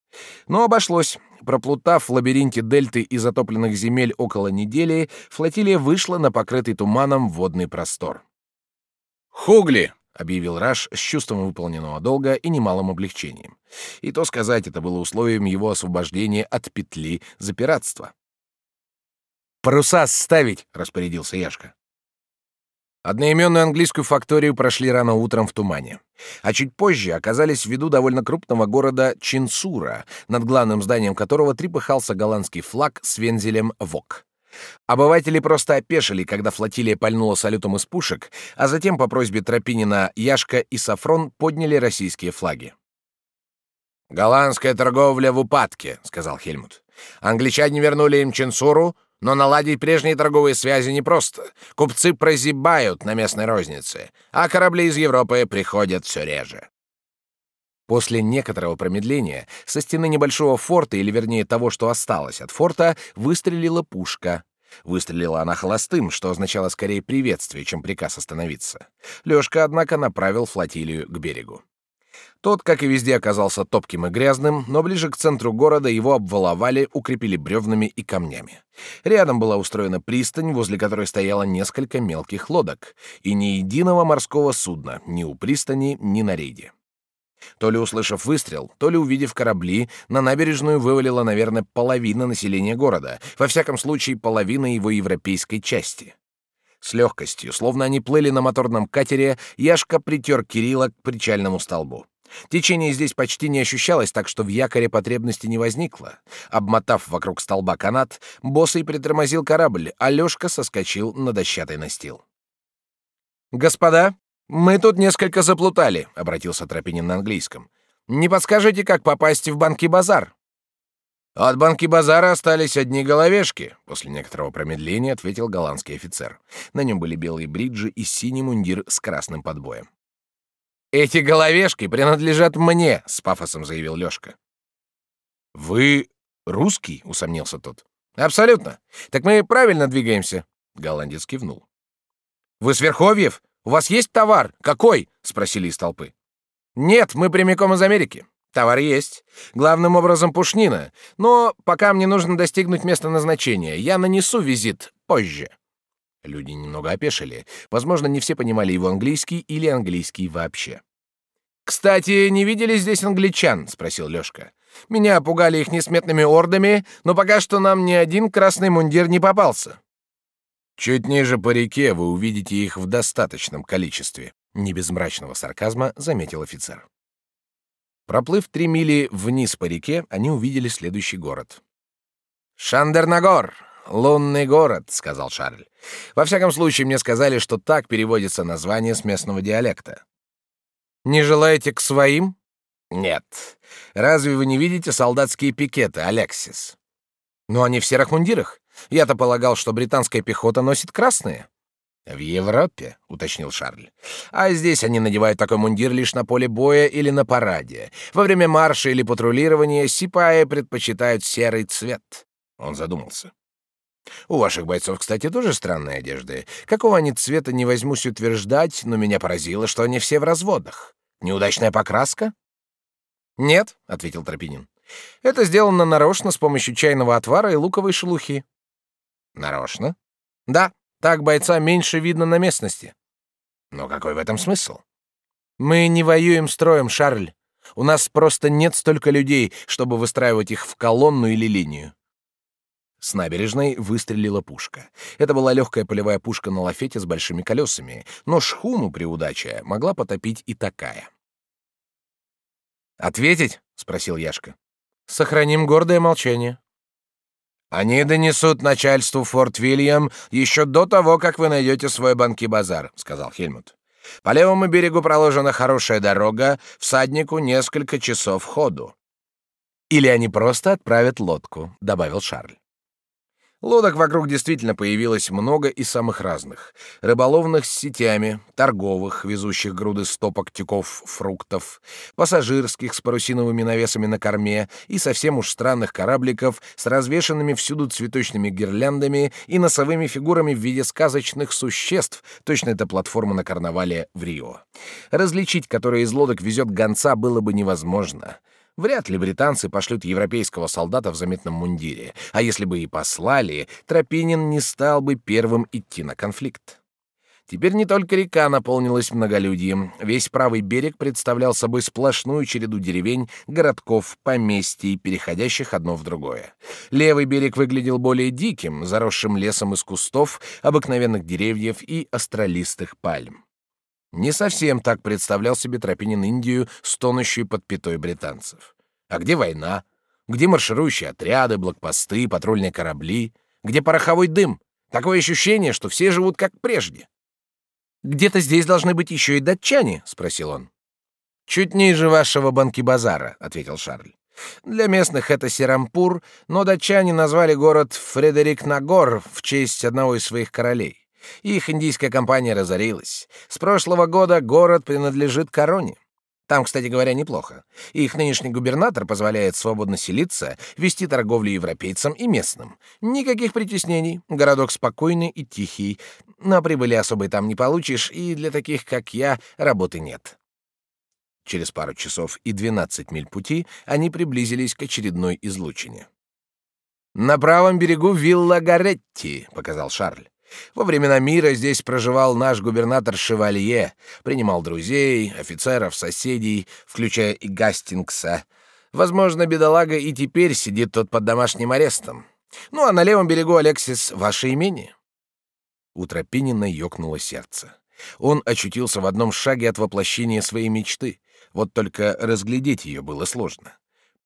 Но обошлось. Проплутав в лабиринте дельты и затопленных земель около недели, флотилия вышла на покрытый туманом водный простор. «Хугли!» — объявил Раш с чувством выполненного долга и немалым облегчением. И то сказать, это было условием его освобождения от петли за пиратство. «Паруса ставить!» — распорядился Яшка. Одноименную английскую факторию прошли рано утром в тумане, а чуть позже оказались в виду довольно крупного города Чинсура, над главным зданием которого трепыхался голландский флаг с вензелем «Вок». Обыватели просто опешили, когда флотилия пальнула салютом из пушек, а затем по просьбе Тропинина Яшка и Сафрон подняли российские флаги. «Голландская торговля в упадке», — сказал Хельмут. «Англичане вернули им Чинсуру, но наладить прежние торговые связи непросто. Купцы прозябают на местной рознице, а корабли из Европы приходят все реже. После некоторого промедления со стены небольшого форта, или вернее того, что осталось от форта, выстрелила пушка. Выстрелила она холостым, что означало скорее приветствие, чем приказ остановиться. Лёшка, однако, направил флотилию к берегу. Тот, как и везде, оказался топким и грязным, но ближе к центру города его обваловали, укрепили бревнами и камнями. Рядом была устроена пристань, возле которой стояло несколько мелких лодок, и ни единого морского судна ни у пристани, ни на рейде. То ли услышав выстрел, то ли увидев корабли, на набережную вывалила, наверное, половина населения города, во всяком случае половина его европейской части. С легкостью, словно они плыли на моторном катере, Яшка притер Кирилла к причальному столбу. Течение здесь почти не ощущалось, так что в якоре потребности не возникло. Обмотав вокруг столба канат, Босый притормозил корабль, а Лёшка соскочил на дощатый настил. «Господа, мы тут несколько заплутали», — обратился Тропинин на английском. «Не подскажете, как попасть в банки базар?» «От банки базара остались одни головешки», — после некоторого промедления ответил голландский офицер. На нем были белые бриджи и синий мундир с красным подбоем. «Эти головешки принадлежат мне», — с пафосом заявил Лёшка. «Вы русский?» — усомнился тот. «Абсолютно. Так мы правильно двигаемся?» — голландец кивнул. «Вы с Верховьев? У вас есть товар? Какой?» — спросили из толпы. «Нет, мы прямиком из Америки. Товар есть. Главным образом пушнина. Но пока мне нужно достигнуть места назначения. Я нанесу визит позже». Люди немного опешили. Возможно, не все понимали его английский или английский вообще. «Кстати, не видели здесь англичан?» — спросил Лёшка. «Меня пугали их несметными ордами, но пока что нам ни один красный мундир не попался». «Чуть ниже по реке вы увидите их в достаточном количестве», — не без мрачного сарказма заметил офицер. Проплыв три мили вниз по реке, они увидели следующий город. «Шандернагор! Лунный город», — сказал Шарль. «Во всяком случае, мне сказали, что так переводится название с местного диалекта». «Не желаете к своим?» «Нет. Разве вы не видите солдатские пикеты, Алексис?» «Но они в серых мундирах. Я-то полагал, что британская пехота носит красные». «В Европе», — уточнил Шарль. «А здесь они надевают такой мундир лишь на поле боя или на параде. Во время марша или патрулирования сипаи предпочитают серый цвет». Он задумался. У ваших бойцов, кстати, тоже странные одежды. Какого они цвета не возьмусь утверждать, но меня поразило, что они все в разводах. Неудачная покраска? Нет, ответил Тропинин. Это сделано нарочно с помощью чайного отвара и луковой шелухи. Нарочно? Да, так бойца меньше видно на местности. Но какой в этом смысл? Мы не воюем строем, Шарль. У нас просто нет столько людей, чтобы выстраивать их в колонну или линию. С набережной выстрелила пушка. Это была легкая полевая пушка на лафете с большими колесами, но шхуну при удаче могла потопить и такая. «Ответить?» — спросил Яшка. «Сохраним гордое молчание». Они донесут начальству Форт Вильям еще до того, как вы найдете свой банки-базар, сказал Хельмут. По левому берегу проложена хорошая дорога, всаднику несколько часов ходу. Или они просто отправят лодку, добавил Шарль. Лодок вокруг действительно появилось много и самых разных. Рыболовных с сетями, торговых, везущих груды стопок тюков фруктов, пассажирских с парусиновыми навесами на корме и совсем уж странных корабликов с развешанными всюду цветочными гирляндами и носовыми фигурами в виде сказочных существ, точно это платформа на карнавале в Рио. Различить, которая из лодок везет гонца, было бы невозможно. Вряд ли британцы пошлют европейского солдата в заметном мундире, а если бы и послали, Тропинин не стал бы первым идти на конфликт. Теперь не только река наполнилась многолюдьем, весь правый берег представлял собой сплошную череду деревень, городков, поместий, переходящих одно в другое. Левый берег выглядел более диким, заросшим лесом из кустов, обыкновенных деревьев и остролистых пальм. Не совсем так представлял себе Тропинин Индию, стонущую под пятой британцев. А где война? Где марширующие отряды, блокпосты, патрульные корабли? Где пороховой дым? Такое ощущение, что все живут как прежде. «Где-то здесь должны быть еще и датчане?» — спросил он. «Чуть ниже вашего банки-базара», — ответил Шарль. «Для местных это Серампур, но датчане назвали город Фредерик-Нагор в честь одного из своих королей. Их индийская компания разорилась. С прошлого года город принадлежит короне. Там, кстати говоря, неплохо. Их нынешний губернатор позволяет свободно селиться, вести торговлю европейцам и местным. Никаких притеснений. Городок спокойный и тихий. На прибыли особой там не получишь, и для таких, как я, работы нет. Через пару часов и 12 миль пути они приблизились к очередной излучине. «На правом берегу вилла Гаретти», — показал Шарль. Во времена мира здесь проживал наш губернатор Шевалье, принимал друзей, офицеров, соседей, включая и Гастингса. Возможно, бедолага и теперь сидит тут под домашним арестом. Ну, а на левом берегу, Алексис, ваше имение. У Тропинина ёкнуло сердце. Он очутился в одном шаге от воплощения своей мечты. Вот только разглядеть ее было сложно.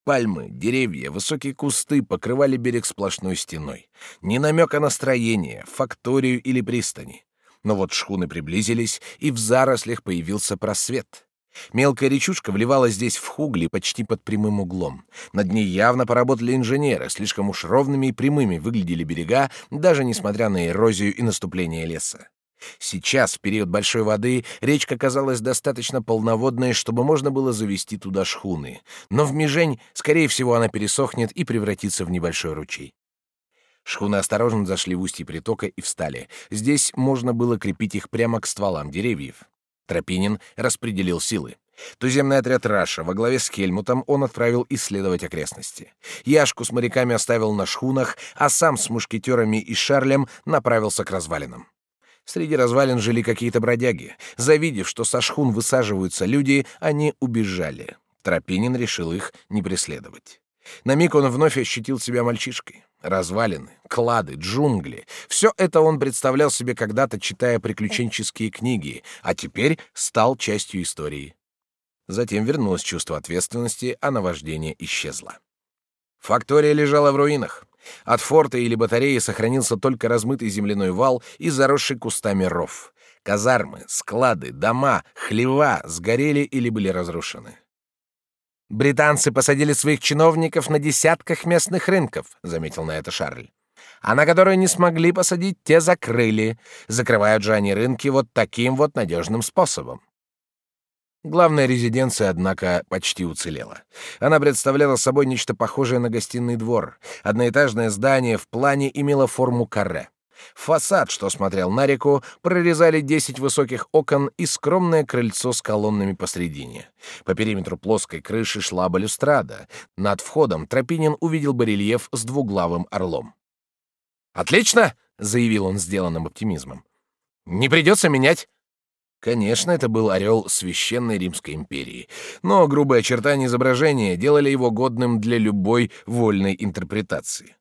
Пальмы, деревья, высокие кусты покрывали берег сплошной стеной. Ни намека на строение, факторию или пристани. Но вот шхуны приблизились, и в зарослях появился просвет. Мелкая речушка вливалась здесь в хугли почти под прямым углом. Над ней явно поработали инженеры, слишком уж ровными и прямыми выглядели берега, даже несмотря на эрозию и наступление леса. Сейчас, в период большой воды, речка казалась достаточно полноводной, чтобы можно было завести туда шхуны. Но в Межень, скорее всего, она пересохнет и превратится в небольшой ручей. Шхуны осторожно зашли в устье притока и встали. Здесь можно было крепить их прямо к стволам деревьев. Тропинин распределил силы. Туземный отряд Раша во главе с Кельмутом он отправил исследовать окрестности. Яшку с моряками оставил на шхунах, а сам с мушкетерами и Шарлем направился к развалинам. Среди развалин жили какие-то бродяги. Завидев, что со шхун высаживаются люди, они убежали. Тропинин решил их не преследовать. На миг он вновь ощутил себя мальчишкой. Развалины, клады, джунгли — все это он представлял себе когда-то, читая приключенческие книги, а теперь стал частью истории. Затем вернулось чувство ответственности, а наваждение исчезло. Фактория лежала в руинах. От форта или батареи сохранился только размытый земляной вал и заросший кустами ров. Казармы, склады, дома, хлева сгорели или были разрушены. «Британцы посадили своих чиновников на десятках местных рынков», — заметил на это Шарль. «А на которые не смогли посадить, те закрыли. Закрывают же они рынки вот таким вот надежным способом. Главная резиденция, однако, почти уцелела. Она представляла собой нечто похожее на гостиный двор. Одноэтажное здание в плане имело форму каре. Фасад, что смотрел на реку, прорезали десять высоких окон и скромное крыльцо с колоннами посредине. По периметру плоской крыши шла балюстрада. Над входом Тропинин увидел барельеф с двуглавым орлом. «Отлично!» — заявил он сделанным оптимизмом. «Не придется менять. Конечно, это был орел священной Римской империи, но грубые очертания изображения делали его годным для любой вольной интерпретации.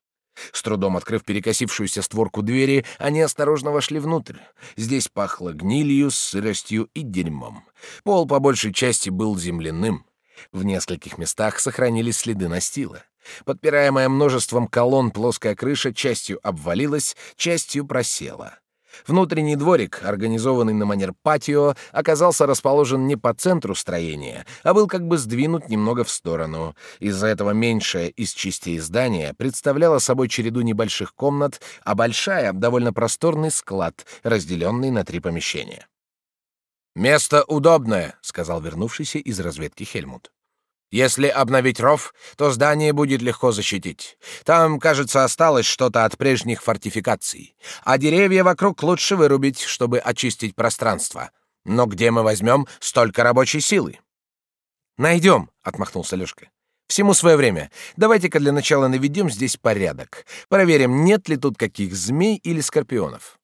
С трудом открыв перекосившуюся створку двери, они осторожно вошли внутрь. Здесь пахло гнилью, сыростью и дерьмом. Пол по большей части был земляным. В нескольких местах сохранились следы настила. Подпираемая множеством колонн плоская крыша частью обвалилась, частью просела. Внутренний дворик, организованный на манер патио, оказался расположен не по центру строения, а был как бы сдвинут немного в сторону. Из-за этого меньшая из частей здания представляла собой череду небольших комнат, а большая — довольно просторный склад, разделенный на три помещения. «Место удобное», — сказал вернувшийся из разведки Хельмут. Если обновить ров, то здание будет легко защитить. Там, кажется, осталось что-то от прежних фортификаций. А деревья вокруг лучше вырубить, чтобы очистить пространство. Но где мы возьмем столько рабочей силы? Найдем, отмахнулся Лёшка. Всему свое время. Давайте-ка для начала наведем здесь порядок. Проверим, нет ли тут каких змей или скорпионов.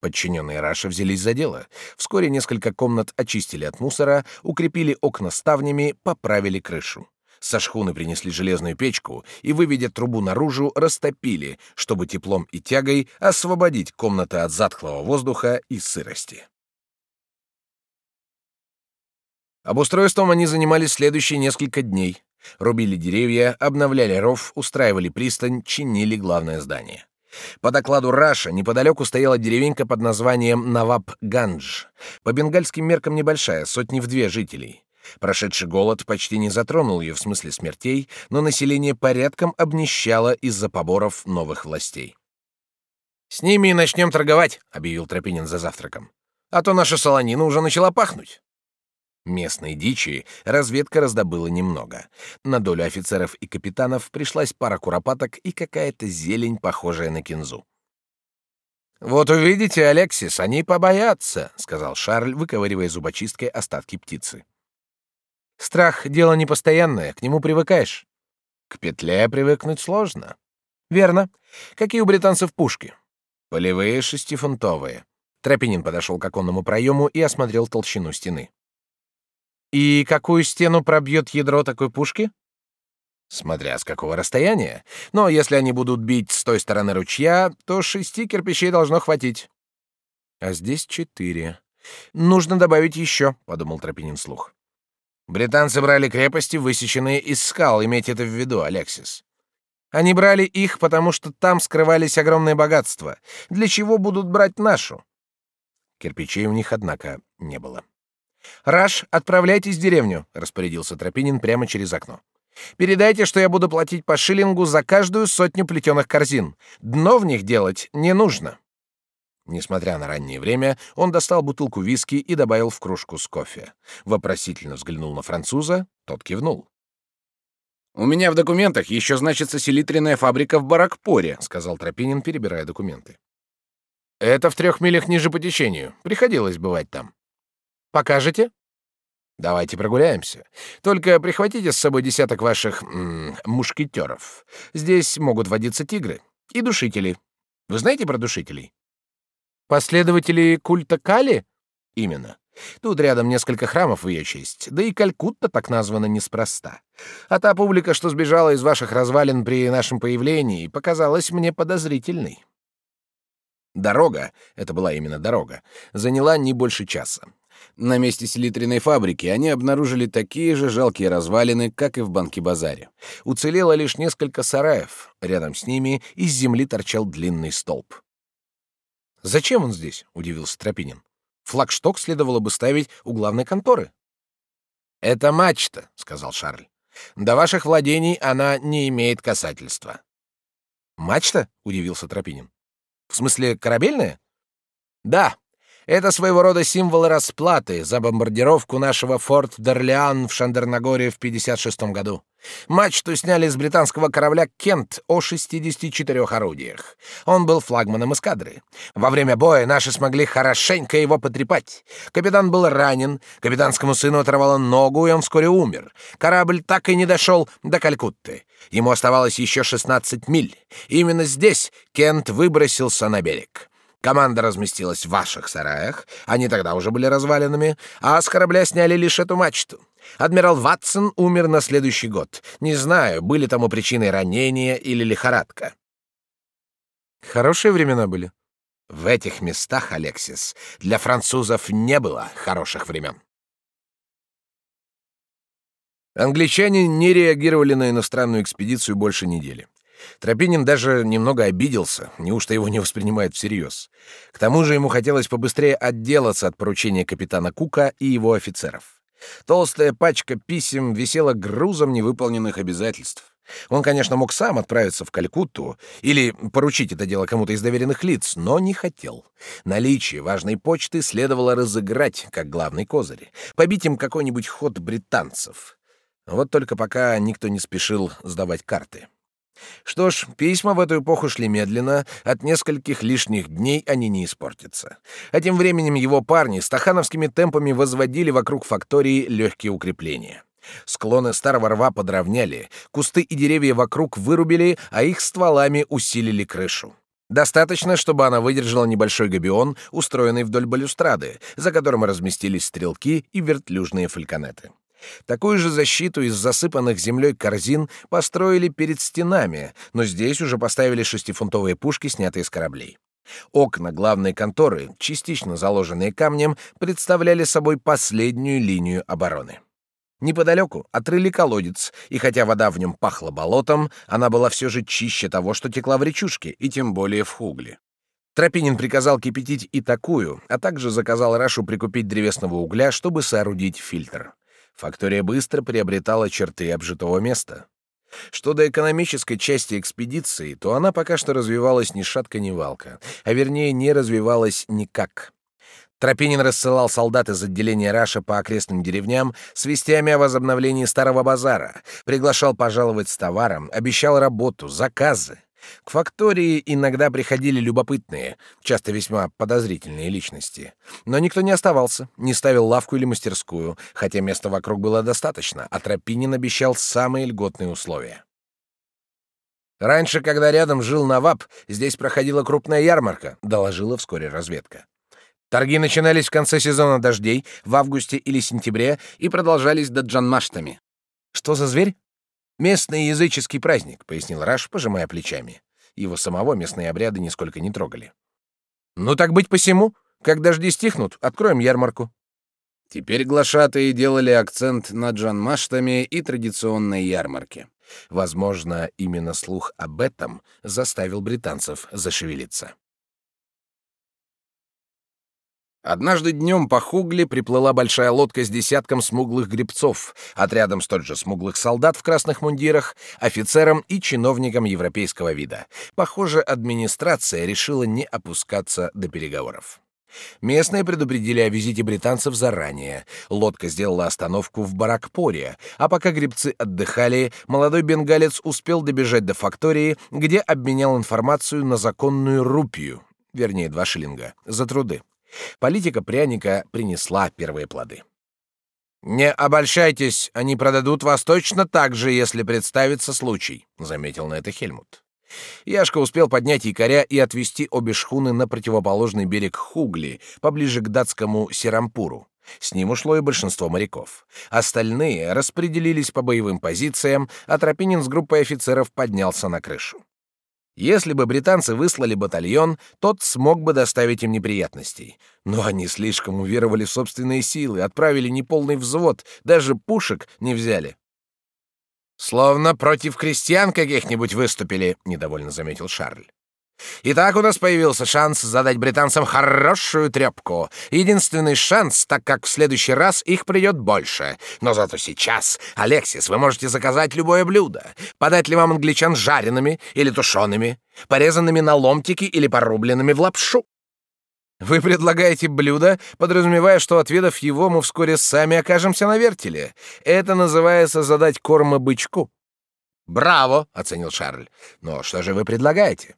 Подчиненные Раша взялись за дело. Вскоре несколько комнат очистили от мусора, укрепили окна ставнями, поправили крышу. Со шхуны принесли железную печку и, выведя трубу наружу, растопили, чтобы теплом и тягой освободить комнаты от затхлого воздуха и сырости. Обустройством они занимались следующие несколько дней. Рубили деревья, обновляли ров, устраивали пристань, чинили главное здание. По докладу Раша, неподалеку стояла деревенька под названием Наваб-Гандж. По бенгальским меркам небольшая, сотни в две жителей. Прошедший голод почти не затронул ее в смысле смертей, но население порядком обнищало из-за поборов новых властей. «С ними и начнем торговать», — объявил Тропинин за завтраком. «А то наша солонина уже начала пахнуть». Местной дичи разведка раздобыла немного. На долю офицеров и капитанов пришлась пара куропаток и какая-то зелень, похожая на кинзу. «Вот увидите, Алексис, они побоятся», — сказал Шарль, выковыривая зубочисткой остатки птицы. «Страх — дело непостоянное, к нему привыкаешь. К петле привыкнуть сложно». «Верно. Какие у британцев пушки?» «Полевые шестифунтовые». Тропинин подошел к оконному проему и осмотрел толщину стены. И какую стену пробьет ядро такой пушки? Смотря с какого расстояния. Но если они будут бить с той стороны ручья, то шести кирпичей должно хватить. А здесь четыре. Нужно добавить еще, подумал Тропинин слух. Британцы брали крепости, высеченные из скал, имейте это в виду, Алексис. Они брали их, потому что там скрывались огромные богатства. Для чего будут брать нашу? Кирпичей у них, однако, не было. «Раш, отправляйтесь в деревню», — распорядился Тропинин прямо через окно. «Передайте, что я буду платить по шиллингу за каждую сотню плетеных корзин. Дно в них делать не нужно». Несмотря на раннее время, он достал бутылку виски и добавил в кружку с кофе. Вопросительно взглянул на француза, тот кивнул. «У меня в документах еще значится селитренная фабрика в Баракпоре», — сказал Тропинин, перебирая документы. «Это в трех милях ниже по течению. Приходилось бывать там». Покажете? Давайте прогуляемся. Только прихватите с собой десяток ваших м мушкетеров. Здесь могут водиться тигры и душители. Вы знаете про душителей? Последователи культа Кали? Именно. Тут рядом несколько храмов в ее честь, да и Калькутта так названа неспроста. А та публика, что сбежала из ваших развалин при нашем появлении, показалась мне подозрительной. Дорога, это была именно дорога, заняла не больше часа. На месте селитренной фабрики они обнаружили такие же жалкие развалины, как и в банке-базаре. Уцелело лишь несколько сараев. Рядом с ними из земли торчал длинный столб. «Зачем он здесь?» — удивился Тропинин. «Флагшток следовало бы ставить у главной конторы». «Это мачта», — сказал Шарль. «До ваших владений она не имеет касательства». «Мачта?» — удивился Тропинин. «В смысле, корабельная?» «Да, это своего рода символ расплаты за бомбардировку нашего форт Дерлиан в Шандернагоре в 56 году. Мачту сняли с британского корабля «Кент» о 64 орудиях. Он был флагманом эскадры. Во время боя наши смогли хорошенько его потрепать. Капитан был ранен, капитанскому сыну оторвало ногу, и он вскоре умер. Корабль так и не дошел до Калькутты. Ему оставалось еще 16 миль. Именно здесь Кент выбросился на берег. Команда разместилась в ваших сараях, они тогда уже были развалинами, а с корабля сняли лишь эту мачту. Адмирал Ватсон умер на следующий год. Не знаю, были тому причиной ранения или лихорадка. Хорошие времена были. В этих местах, Алексис, для французов не было хороших времен. Англичане не реагировали на иностранную экспедицию больше недели. Тропинин даже немного обиделся, неужто его не воспринимают всерьез. К тому же ему хотелось побыстрее отделаться от поручения капитана Кука и его офицеров. Толстая пачка писем висела грузом невыполненных обязательств. Он, конечно, мог сам отправиться в Калькутту или поручить это дело кому-то из доверенных лиц, но не хотел. Наличие важной почты следовало разыграть как главный козырь, побить им какой-нибудь ход британцев. Вот только пока никто не спешил сдавать карты. Что ж, письма в эту эпоху шли медленно, от нескольких лишних дней они не испортятся. А тем временем его парни стахановскими темпами возводили вокруг фактории легкие укрепления. Склоны старого рва подровняли, кусты и деревья вокруг вырубили, а их стволами усилили крышу. Достаточно, чтобы она выдержала небольшой габион, устроенный вдоль балюстрады, за которым разместились стрелки и вертлюжные фальконеты. Такую же защиту из засыпанных землей корзин построили перед стенами, но здесь уже поставили шестифунтовые пушки, снятые с кораблей. Окна главной конторы, частично заложенные камнем, представляли собой последнюю линию обороны. Неподалеку отрыли колодец, и хотя вода в нем пахла болотом, она была все же чище того, что текла в речушке, и тем более в Хугле. Тропинин приказал кипятить и такую, а также заказал Рашу прикупить древесного угля, чтобы соорудить фильтр. Фактория быстро приобретала черты обжитого места. Что до экономической части экспедиции, то она пока что развивалась ни шатка, ни валка, а вернее не развивалась никак. Тропинин рассылал солдат из отделения Раша по окрестным деревням с вестями о возобновлении старого базара, приглашал пожаловать с товаром, обещал работу, заказы. К фактории иногда приходили любопытные, часто весьма подозрительные личности. Но никто не оставался, не ставил лавку или мастерскую, хотя места вокруг было достаточно, а Тропинин обещал самые льготные условия. «Раньше, когда рядом жил Наваб, здесь проходила крупная ярмарка», — доложила вскоре разведка. Торги начинались в конце сезона дождей, в августе или сентябре, и продолжались до Джанмаштами. Что за зверь? Местный языческий праздник, пояснил Раш, пожимая плечами. Его самого местные обряды нисколько не трогали. Ну так быть посему. Как дожди стихнут, откроем ярмарку. Теперь глашатые делали акцент на джанмаштами и традиционной ярмарке. Возможно, именно слух об этом заставил британцев зашевелиться. Однажды днем по Хугле приплыла большая лодка с десятком смуглых гребцов, отрядом столь же смуглых солдат в красных мундирах, офицерам и чиновникам европейского вида. Похоже, администрация решила не опускаться до переговоров. Местные предупредили о визите британцев заранее. Лодка сделала остановку в Баракпоре, а пока гребцы отдыхали, молодой бенгалец успел добежать до фактории, где обменял информацию на законную рупию, вернее, два шиллинга, за труды. Политика пряника принесла первые плоды. «Не обольщайтесь, они продадут вас точно так же, если представится случай», — заметил на это Хельмут. Яшка успел поднять якоря и отвести обе шхуны на противоположный берег Хугли, поближе к датскому Серампуру. С ним ушло и большинство моряков. Остальные распределились по боевым позициям, а Тропинин с группой офицеров поднялся на крышу. Если бы британцы выслали батальон, тот смог бы доставить им неприятностей. Но они слишком уверовали в собственные силы, отправили неполный взвод, даже пушек не взяли. «Словно против крестьян каких-нибудь выступили», — недовольно заметил Шарль. Итак, у нас появился шанс задать британцам хорошую трепку. Единственный шанс, так как в следующий раз их придет больше. Но зато сейчас, Алексис, вы можете заказать любое блюдо. Подать ли вам англичан жареными или тушеными, порезанными на ломтики или порубленными в лапшу? Вы предлагаете блюдо, подразумевая, что отведав его, мы вскоре сами окажемся на вертеле. Это называется задать корма бычку. Браво, оценил Шарль. Но что же вы предлагаете?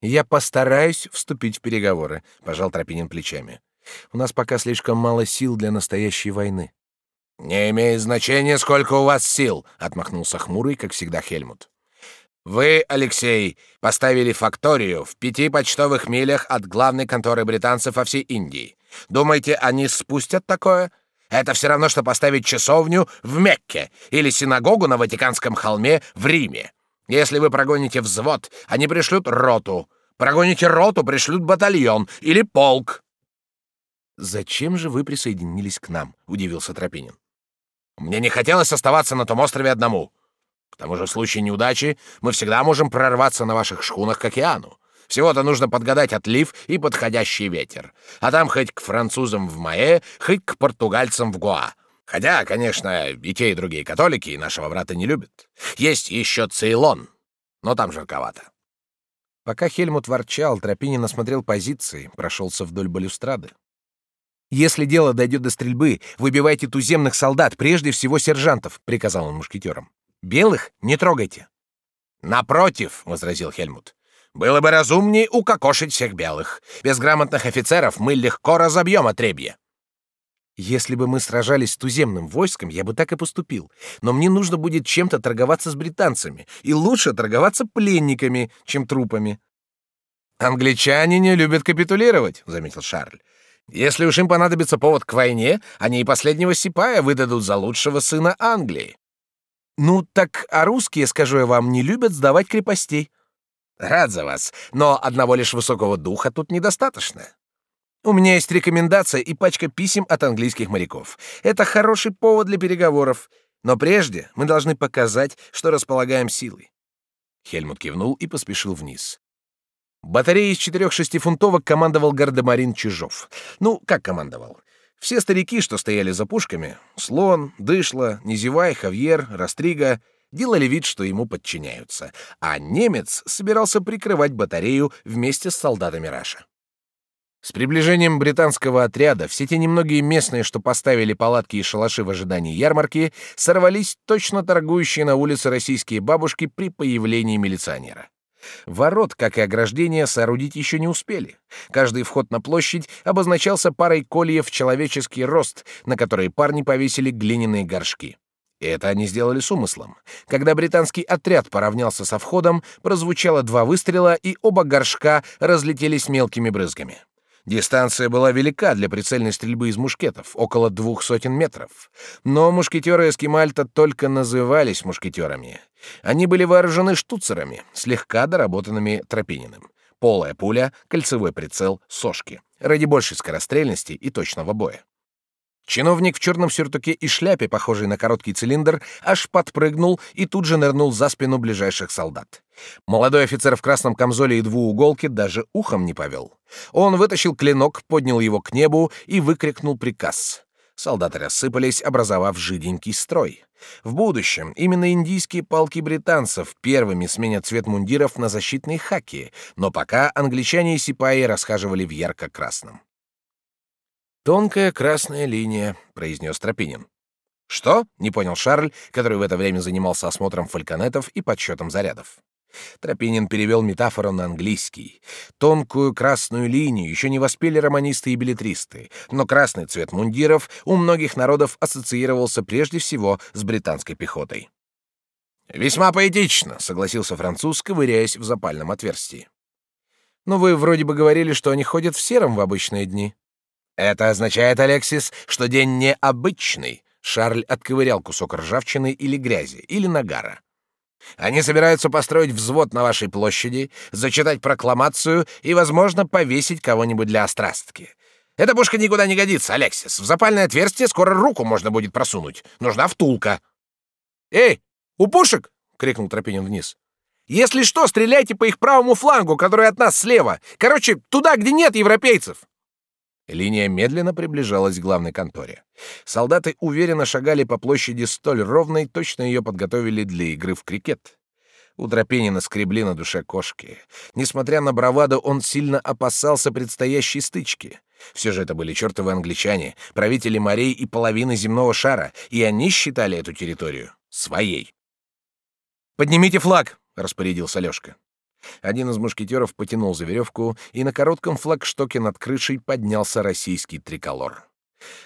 Я постараюсь вступить в переговоры, пожал Тропинин плечами. У нас пока слишком мало сил для настоящей войны. Не имеет значения, сколько у вас сил, отмахнулся хмурый, как всегда Хельмут. Вы, Алексей, поставили факторию в пяти почтовых милях от главной конторы британцев во всей Индии. Думаете, они спустят такое? Это все равно, что поставить часовню в Мекке или синагогу на Ватиканском холме в Риме. Если вы прогоните взвод, они пришлют роту. Прогоните роту, пришлют батальон или полк. Зачем же вы присоединились к нам? удивился Тропинин. Мне не хотелось оставаться на том острове одному. К тому же в случае неудачи мы всегда можем прорваться на ваших шхунах к океану. Всего-то нужно подгадать отлив и подходящий ветер. А там хоть к французам в Мае, хоть к португальцам в Гоа. Хотя, конечно, и те, и другие католики нашего брата не любят. Есть еще Цейлон, но там жарковато. Пока Хельмут ворчал, Тропинин осмотрел позиции, прошелся вдоль балюстрады. «Если дело дойдет до стрельбы, выбивайте туземных солдат, прежде всего сержантов», — приказал он мушкетерам. «Белых не трогайте». «Напротив», — возразил Хельмут, — «было бы разумнее укокошить всех белых. Без грамотных офицеров мы легко разобьем отребье». Если бы мы сражались с туземным войском, я бы так и поступил. Но мне нужно будет чем-то торговаться с британцами, и лучше торговаться пленниками, чем трупами. Англичане не любят капитулировать, заметил Шарль. Если уж им понадобится повод к войне, они и последнего сипая выдадут за лучшего сына Англии. Ну так, а русские, скажу я вам, не любят сдавать крепостей. Рад за вас, но одного лишь высокого духа тут недостаточно. У меня есть рекомендация и пачка писем от английских моряков. Это хороший повод для переговоров. Но прежде мы должны показать, что располагаем силой. Хельмут кивнул и поспешил вниз. Батареей из четырех шестифунтовок командовал гардемарин Чижов. Ну, как командовал? Все старики, что стояли за пушками, Слон, Дышло, Низевай, Хавьер, Растрига, делали вид, что ему подчиняются, а немец собирался прикрывать батарею вместе с солдатами Раша. С приближением британского отряда все те немногие местные, что поставили палатки и шалаши в ожидании ярмарки, сорвались точно торгующие на улице российские бабушки при появлении милиционера. Ворот, как и ограждения, соорудить еще не успели. Каждый вход на площадь обозначался парой кольев человеческий рост, на которые парни повесили глиняные горшки. И это они сделали с умыслом. Когда британский отряд поравнялся со входом, прозвучало два выстрела, и оба горшка разлетелись мелкими брызгами. Дистанция была велика для прицельной стрельбы из мушкетов, около двух сотен метров. Но мушкетеры Эскимальта только назывались мушкетерами. Они были вооружены штуцерами, слегка доработанными Тропининым. Полая пуля, кольцевой прицел, сошки. Ради большей скорострельности и точного боя. Чиновник в черном сюртуке и шляпе, похожей на короткий цилиндр, аж подпрыгнул и тут же нырнул за спину ближайших солдат. Молодой офицер в красном камзоле и двууголке даже ухом не повел. Он вытащил клинок, поднял его к небу и выкрикнул приказ. Солдаты рассыпались, образовав жиденький строй. В будущем именно индийские палки британцев первыми сменят цвет мундиров на защитные хаки, но пока англичане и сипаи расхаживали в ярко-красном. «Тонкая красная линия», — произнес Тропинин. «Что?» — не понял Шарль, который в это время занимался осмотром фальконетов и подсчетом зарядов. Тропинин перевел метафору на английский. Тонкую красную линию еще не воспели романисты и билетристы, но красный цвет мундиров у многих народов ассоциировался прежде всего с британской пехотой. «Весьма поэтично», — согласился француз, ковыряясь в запальном отверстии. «Но вы вроде бы говорили, что они ходят в сером в обычные дни». Это означает, Алексис, что день необычный. Шарль отковырял кусок ржавчины или грязи, или нагара. Они собираются построить взвод на вашей площади, зачитать прокламацию и, возможно, повесить кого-нибудь для острастки. Эта пушка никуда не годится, Алексис. В запальное отверстие скоро руку можно будет просунуть. Нужна втулка. «Эй, у пушек!» — крикнул Тропинин вниз. «Если что, стреляйте по их правому флангу, который от нас слева. Короче, туда, где нет европейцев!» Линия медленно приближалась к главной конторе. Солдаты уверенно шагали по площади столь ровной, точно ее подготовили для игры в крикет. У Тропинина скребли на душе кошки. Несмотря на браваду, он сильно опасался предстоящей стычки. Все же это были чертовы англичане, правители морей и половины земного шара, и они считали эту территорию своей. «Поднимите флаг!» — распорядился Лёшка. Один из мушкетеров потянул за веревку, и на коротком флагштоке над крышей поднялся российский триколор.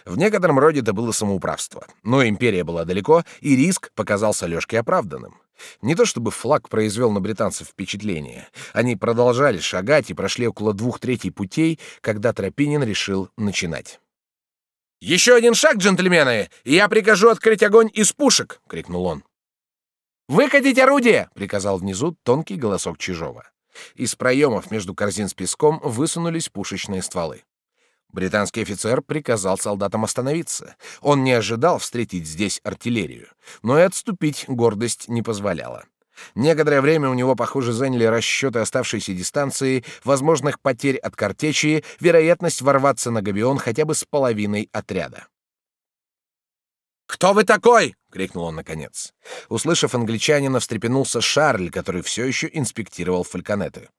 В некотором роде это было самоуправство, но империя была далеко, и риск показался Лёшке оправданным. Не то чтобы флаг произвел на британцев впечатление. Они продолжали шагать и прошли около двух третей путей, когда Тропинин решил начинать. «Еще один шаг, джентльмены, и я прикажу открыть огонь из пушек!» — крикнул он. «Выкатить орудие!» — приказал внизу тонкий голосок Чижова. Из проемов между корзин с песком высунулись пушечные стволы. Британский офицер приказал солдатам остановиться. Он не ожидал встретить здесь артиллерию, но и отступить гордость не позволяла. Некоторое время у него, похоже, заняли расчеты оставшейся дистанции, возможных потерь от картечи, вероятность ворваться на Габион хотя бы с половиной отряда. «Кто вы такой?» — крикнул он наконец. Услышав англичанина, встрепенулся Шарль, который все еще инспектировал фальконеты.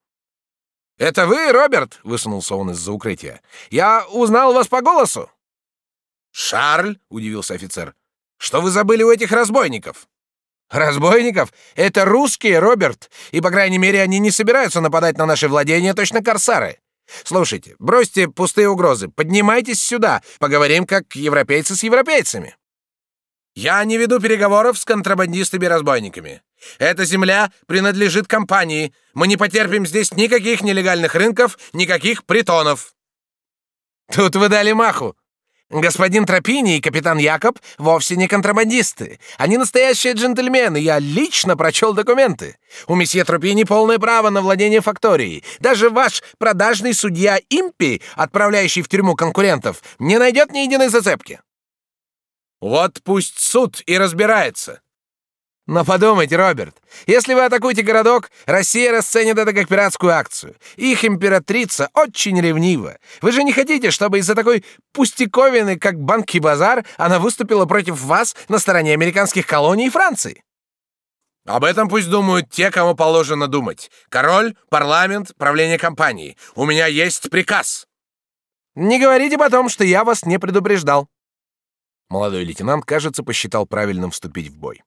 «Это вы, Роберт?» — высунулся он из-за укрытия. «Я узнал вас по голосу». «Шарль?» — удивился офицер. «Что вы забыли у этих разбойников?» «Разбойников? Это русские, Роберт, и, по крайней мере, они не собираются нападать на наши владения, точно корсары. Слушайте, бросьте пустые угрозы, поднимайтесь сюда, поговорим как европейцы с европейцами». «Я не веду переговоров с контрабандистами-разбойниками. Эта земля принадлежит компании. Мы не потерпим здесь никаких нелегальных рынков, никаких притонов. Тут вы дали маху. Господин Тропини и капитан Якоб вовсе не контрабандисты. Они настоящие джентльмены, я лично прочел документы. У месье Тропини полное право на владение факторией. Даже ваш продажный судья Импи, отправляющий в тюрьму конкурентов, не найдет ни единой зацепки. Вот пусть суд и разбирается. Но подумайте, Роберт, если вы атакуете городок, Россия расценит это как пиратскую акцию. Их императрица очень ревнива. Вы же не хотите, чтобы из-за такой пустяковины, как банк и базар, она выступила против вас на стороне американских колоний и Франции? Об этом пусть думают те, кому положено думать. Король, парламент, правление компании. У меня есть приказ. Не говорите потом, что я вас не предупреждал. Молодой лейтенант, кажется, посчитал правильным вступить в бой.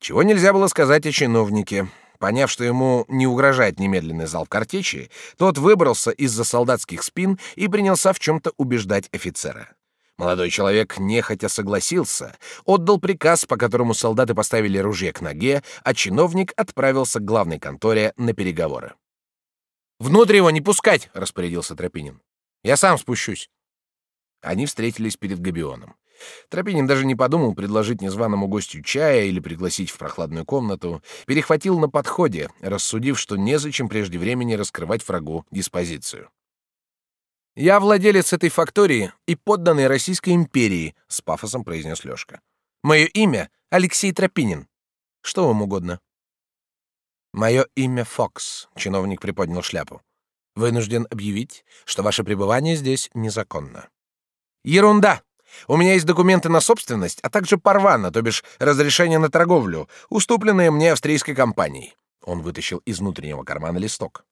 Чего нельзя было сказать о чиновнике. Поняв, что ему не угрожает немедленный залп картечи, тот выбрался из-за солдатских спин и принялся в чем-то убеждать офицера. Молодой человек нехотя согласился, отдал приказ, по которому солдаты поставили ружье к ноге, а чиновник отправился к главной конторе на переговоры. «Внутрь его не пускать!» — распорядился Тропинин. «Я сам спущусь». Они встретились перед Габионом. Тропинин даже не подумал предложить незваному гостю чая или пригласить в прохладную комнату, перехватил на подходе, рассудив, что незачем прежде времени раскрывать врагу диспозицию. «Я владелец этой фактории и подданный Российской империи», — с пафосом произнес Лёшка. «Мое имя — Алексей Тропинин. Что вам угодно?» «Мое имя Фокс», — чиновник приподнял шляпу. «Вынужден объявить, что ваше пребывание здесь незаконно». «Ерунда!» У меня есть документы на собственность, а также парвана, то бишь разрешение на торговлю, уступленные мне австрийской компанией. Он вытащил из внутреннего кармана листок.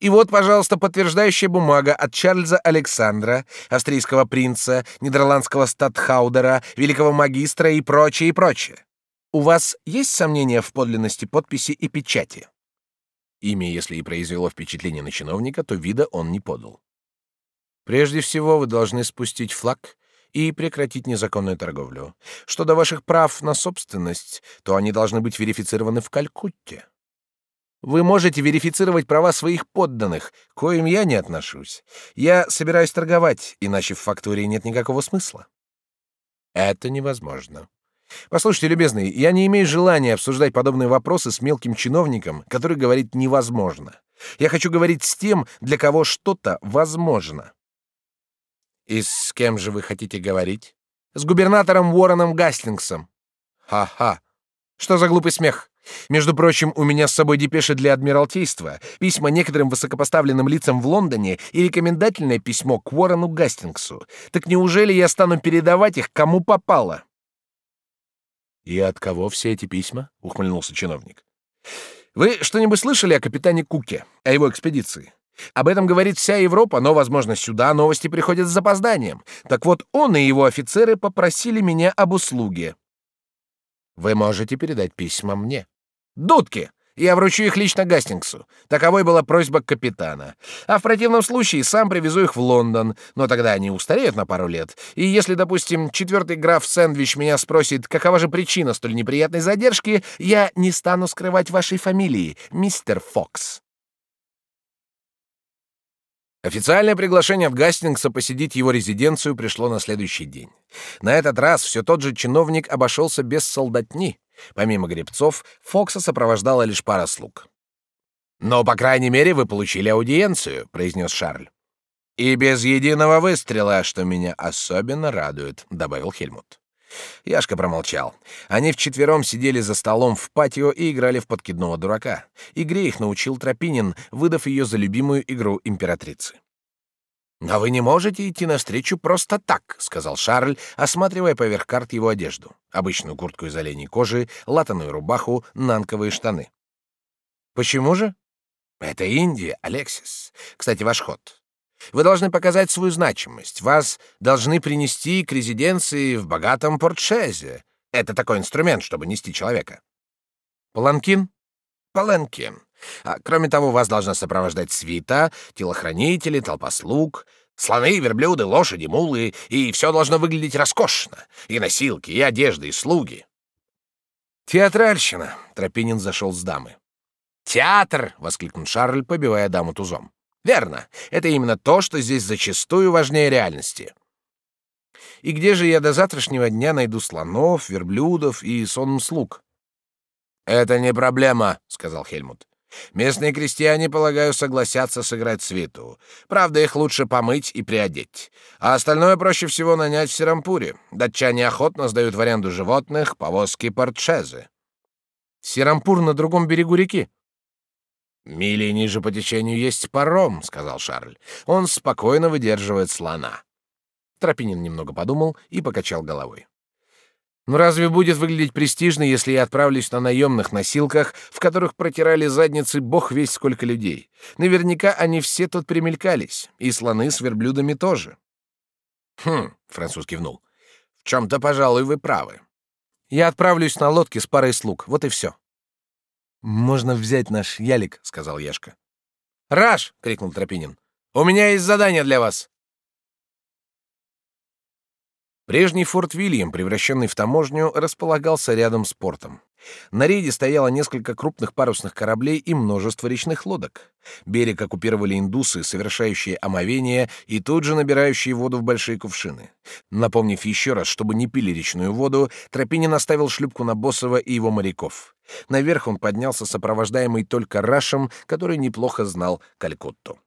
И вот, пожалуйста, подтверждающая бумага от Чарльза Александра, австрийского принца, нидерландского статхаудера, великого магистра и прочее, и прочее. У вас есть сомнения в подлинности подписи и печати? Имя, если и произвело впечатление на чиновника, то вида он не подал. Прежде всего, вы должны спустить флаг и прекратить незаконную торговлю. Что до ваших прав на собственность, то они должны быть верифицированы в Калькутте. Вы можете верифицировать права своих подданных, коим я не отношусь. Я собираюсь торговать, иначе в фактории нет никакого смысла. Это невозможно. Послушайте, любезный, я не имею желания обсуждать подобные вопросы с мелким чиновником, который говорит невозможно. Я хочу говорить с тем, для кого что-то возможно. «И с кем же вы хотите говорить?» «С губернатором Уорреном Гастингсом». «Ха-ха! Что за глупый смех? Между прочим, у меня с собой депеши для Адмиралтейства, письма некоторым высокопоставленным лицам в Лондоне и рекомендательное письмо к Уоррену Гастингсу. Так неужели я стану передавать их кому попало?» «И от кого все эти письма?» — ухмыльнулся чиновник. «Вы что-нибудь слышали о капитане Куке, о его экспедиции?» Об этом говорит вся Европа, но, возможно, сюда новости приходят с запозданием. Так вот, он и его офицеры попросили меня об услуге. Вы можете передать письма мне. Дудки! Я вручу их лично Гастингсу. Таковой была просьба капитана. А в противном случае сам привезу их в Лондон, но тогда они устареют на пару лет. И если, допустим, четвертый граф Сэндвич меня спросит, какова же причина столь неприятной задержки, я не стану скрывать вашей фамилии, мистер Фокс. Официальное приглашение от Гастингса посетить его резиденцию пришло на следующий день. На этот раз все тот же чиновник обошелся без солдатни. Помимо гребцов, Фокса сопровождала лишь пара слуг. «Но, по крайней мере, вы получили аудиенцию», — произнес Шарль. И без единого выстрела, что меня особенно радует, добавил Хельмут. Яшка промолчал. Они вчетвером сидели за столом в патио и играли в подкидного дурака. Игре их научил Тропинин, выдав ее за любимую игру императрицы. «Но вы не можете идти навстречу просто так», — сказал Шарль, осматривая поверх карт его одежду. Обычную куртку из оленей кожи, латаную рубаху, нанковые штаны. «Почему же?» «Это Индия, Алексис. Кстати, ваш ход. Вы должны показать свою значимость. Вас должны принести к резиденции в богатом портшезе. Это такой инструмент, чтобы нести человека». «Паланкин?» «Паланкин. А, кроме того, вас должна сопровождать свита, телохранители, толпа слуг, слоны, верблюды, лошади, мулы, и все должно выглядеть роскошно. И носилки, и одежда, и слуги. Театральщина. Тропинин зашел с дамы. Театр! воскликнул Шарль, побивая даму тузом. Верно. Это именно то, что здесь зачастую важнее реальности. И где же я до завтрашнего дня найду слонов, верблюдов и сонм слуг? Это не проблема, сказал Хельмут. Местные крестьяне, полагаю, согласятся сыграть свиту. Правда, их лучше помыть и приодеть. А остальное проще всего нанять в Сирампуре. Датчане охотно сдают в аренду животных, повозки, портшезы. Сирампур на другом берегу реки. Мили ниже по течению есть паром, сказал Шарль. Он спокойно выдерживает слона. Тропинин немного подумал и покачал головой. Но разве будет выглядеть престижно, если я отправлюсь на наемных носилках, в которых протирали задницы бог весь сколько людей? Наверняка они все тут примелькались, и слоны с верблюдами тоже. Хм, француз кивнул. В чем-то, пожалуй, вы правы. Я отправлюсь на лодке с парой слуг, вот и все. Можно взять наш ялик, сказал Яшка. Раш! крикнул Тропинин. У меня есть задание для вас. Прежний форт Вильям, превращенный в таможню, располагался рядом с портом. На рейде стояло несколько крупных парусных кораблей и множество речных лодок. Берег оккупировали индусы, совершающие омовение и тут же набирающие воду в большие кувшины. Напомнив еще раз, чтобы не пили речную воду, Тропинин оставил шлюпку на Босова и его моряков. Наверх он поднялся, сопровождаемый только Рашем, который неплохо знал Калькутту.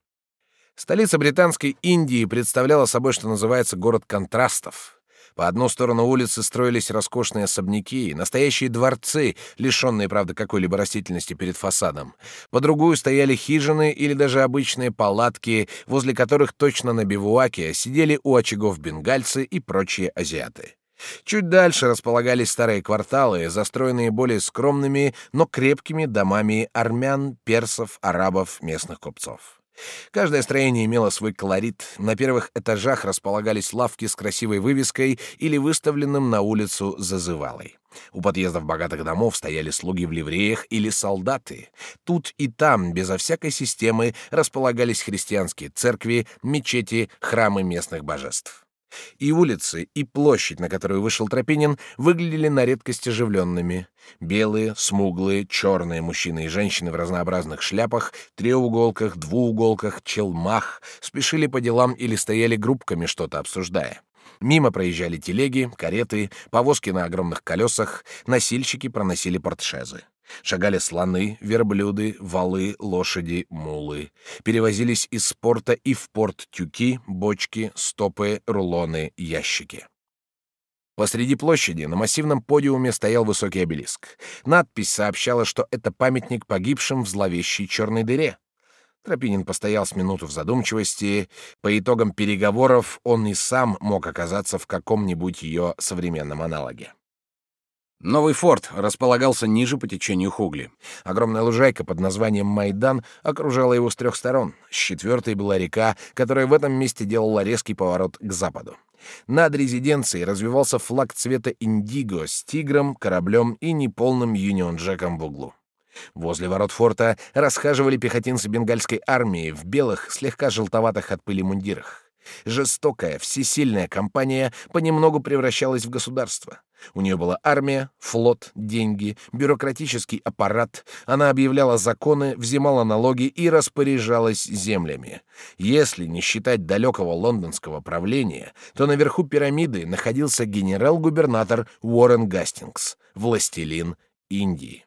Столица британской Индии представляла собой, что называется, город контрастов. По одну сторону улицы строились роскошные особняки, настоящие дворцы, лишенные, правда, какой-либо растительности перед фасадом. По другую стояли хижины или даже обычные палатки, возле которых точно на бивуаке сидели у очагов бенгальцы и прочие азиаты. Чуть дальше располагались старые кварталы, застроенные более скромными, но крепкими домами армян, персов, арабов, местных купцов. Каждое строение имело свой колорит. На первых этажах располагались лавки с красивой вывеской или выставленным на улицу зазывалой. У подъездов богатых домов стояли слуги в ливреях или солдаты. Тут и там, безо всякой системы, располагались христианские церкви, мечети, храмы местных божеств. И улицы, и площадь, на которую вышел Тропинин, выглядели на редкость оживленными. Белые, смуглые, черные мужчины и женщины в разнообразных шляпах, треуголках, двууголках, челмах спешили по делам или стояли группками, что-то обсуждая. Мимо проезжали телеги, кареты, повозки на огромных колесах, носильщики проносили портшезы. Шагали слоны, верблюды, валы, лошади, мулы. Перевозились из порта и в порт тюки, бочки, стопы, рулоны, ящики. Посреди площади на массивном подиуме стоял высокий обелиск. Надпись сообщала, что это памятник погибшим в зловещей черной дыре. Тропинин постоял с минуту в задумчивости. По итогам переговоров он и сам мог оказаться в каком-нибудь ее современном аналоге. Новый форт располагался ниже по течению Хугли. Огромная лужайка под названием Майдан окружала его с трех сторон. С четвертой была река, которая в этом месте делала резкий поворот к западу. Над резиденцией развивался флаг цвета индиго с тигром, кораблем и неполным юнион-джеком в углу. Возле ворот форта расхаживали пехотинцы бенгальской армии в белых, слегка желтоватых от пыли мундирах. Жестокая, всесильная компания понемногу превращалась в государство. У нее была армия, флот, деньги, бюрократический аппарат. Она объявляла законы, взимала налоги и распоряжалась землями. Если не считать далекого лондонского правления, то наверху пирамиды находился генерал-губернатор Уоррен Гастингс, властелин Индии.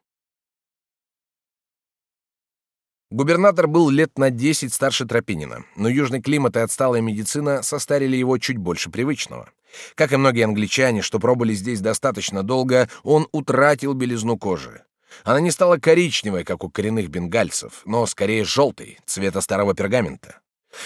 Губернатор был лет на 10 старше Тропинина, но южный климат и отсталая медицина состарили его чуть больше привычного. Как и многие англичане, что пробыли здесь достаточно долго, он утратил белизну кожи. Она не стала коричневой, как у коренных бенгальцев, но скорее желтой, цвета старого пергамента.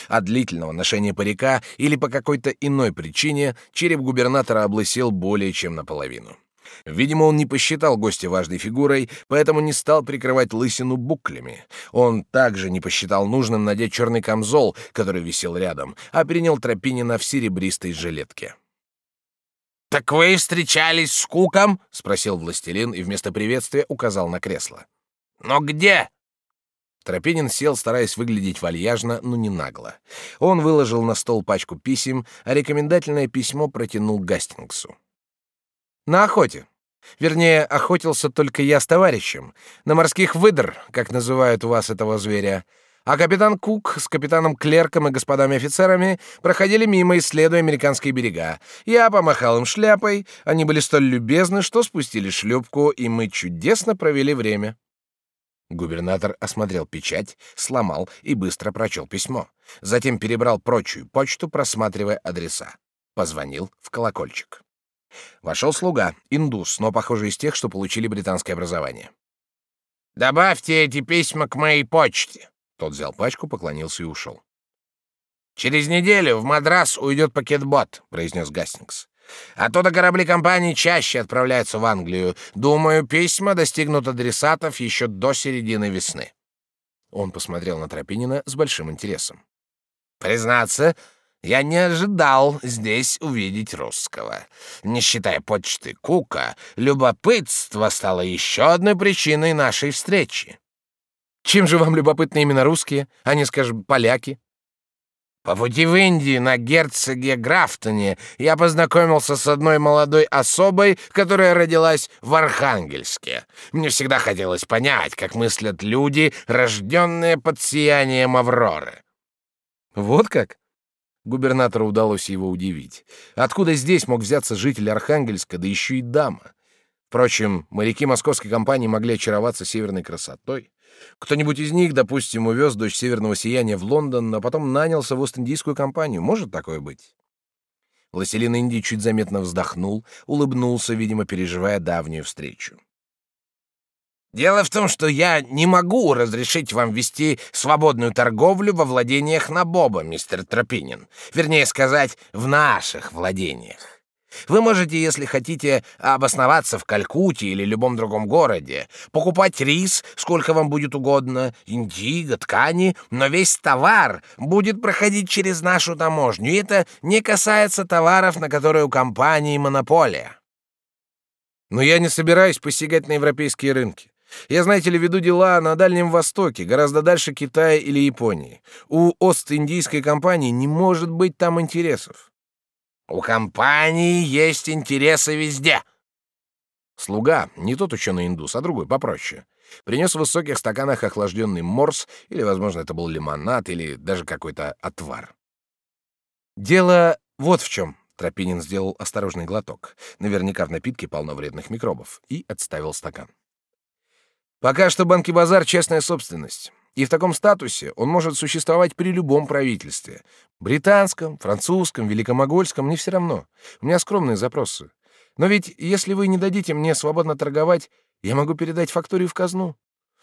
От длительного ношения парика или по какой-то иной причине череп губернатора облысел более чем наполовину. Видимо, он не посчитал гостя важной фигурой, поэтому не стал прикрывать лысину буклями. Он также не посчитал нужным надеть черный камзол, который висел рядом, а принял Тропинина в серебристой жилетке. «Так вы встречались с Куком?» — спросил властелин и вместо приветствия указал на кресло. «Но где?» Тропинин сел, стараясь выглядеть вальяжно, но не нагло. Он выложил на стол пачку писем, а рекомендательное письмо протянул Гастингсу. «На охоте. Вернее, охотился только я с товарищем. На морских выдр, как называют у вас этого зверя а капитан Кук с капитаном Клерком и господами офицерами проходили мимо, исследуя американские берега. Я помахал им шляпой, они были столь любезны, что спустили шлюпку, и мы чудесно провели время. Губернатор осмотрел печать, сломал и быстро прочел письмо. Затем перебрал прочую почту, просматривая адреса. Позвонил в колокольчик. Вошел слуга, индус, но, похоже, из тех, что получили британское образование. «Добавьте эти письма к моей почте», тот взял пачку, поклонился и ушел. «Через неделю в Мадрас уйдет пакетбот», — произнес Гастингс. «Оттуда корабли компании чаще отправляются в Англию. Думаю, письма достигнут адресатов еще до середины весны». Он посмотрел на Тропинина с большим интересом. «Признаться, я не ожидал здесь увидеть русского. Не считая почты Кука, любопытство стало еще одной причиной нашей встречи. Чем же вам любопытны именно русские, а не, скажем, поляки? По пути в Индию на герцоге Графтоне я познакомился с одной молодой особой, которая родилась в Архангельске. Мне всегда хотелось понять, как мыслят люди, рожденные под сиянием Авроры. Вот как? Губернатору удалось его удивить. Откуда здесь мог взяться житель Архангельска, да еще и дама? Впрочем, моряки московской компании могли очароваться северной красотой. Кто-нибудь из них, допустим, увез дочь Северного Сияния в Лондон, а потом нанялся в Ост-Индийскую компанию. Может такое быть? Властелин Индии чуть заметно вздохнул, улыбнулся, видимо, переживая давнюю встречу. Дело в том, что я не могу разрешить вам вести свободную торговлю во владениях Набоба, мистер Тропинин. Вернее сказать, в наших владениях. Вы можете, если хотите, обосноваться в Калькутте или любом другом городе, покупать рис, сколько вам будет угодно, индиго, ткани, но весь товар будет проходить через нашу таможню, и это не касается товаров, на которые у компании монополия. Но я не собираюсь посягать на европейские рынки. Я, знаете ли, веду дела на Дальнем Востоке, гораздо дальше Китая или Японии. У Ост-Индийской компании не может быть там интересов. У компании есть интересы везде. Слуга, не тот ученый-индус, а другой, попроще, принес в высоких стаканах охлажденный морс, или, возможно, это был лимонад, или даже какой-то отвар. Дело вот в чем. Тропинин сделал осторожный глоток. Наверняка в напитке полно вредных микробов. И отставил стакан. Пока что Банки Базар — частная собственность. И в таком статусе он может существовать при любом правительстве. Британском, французском, великомогольском, мне все равно. У меня скромные запросы. Но ведь если вы не дадите мне свободно торговать, я могу передать факторию в казну.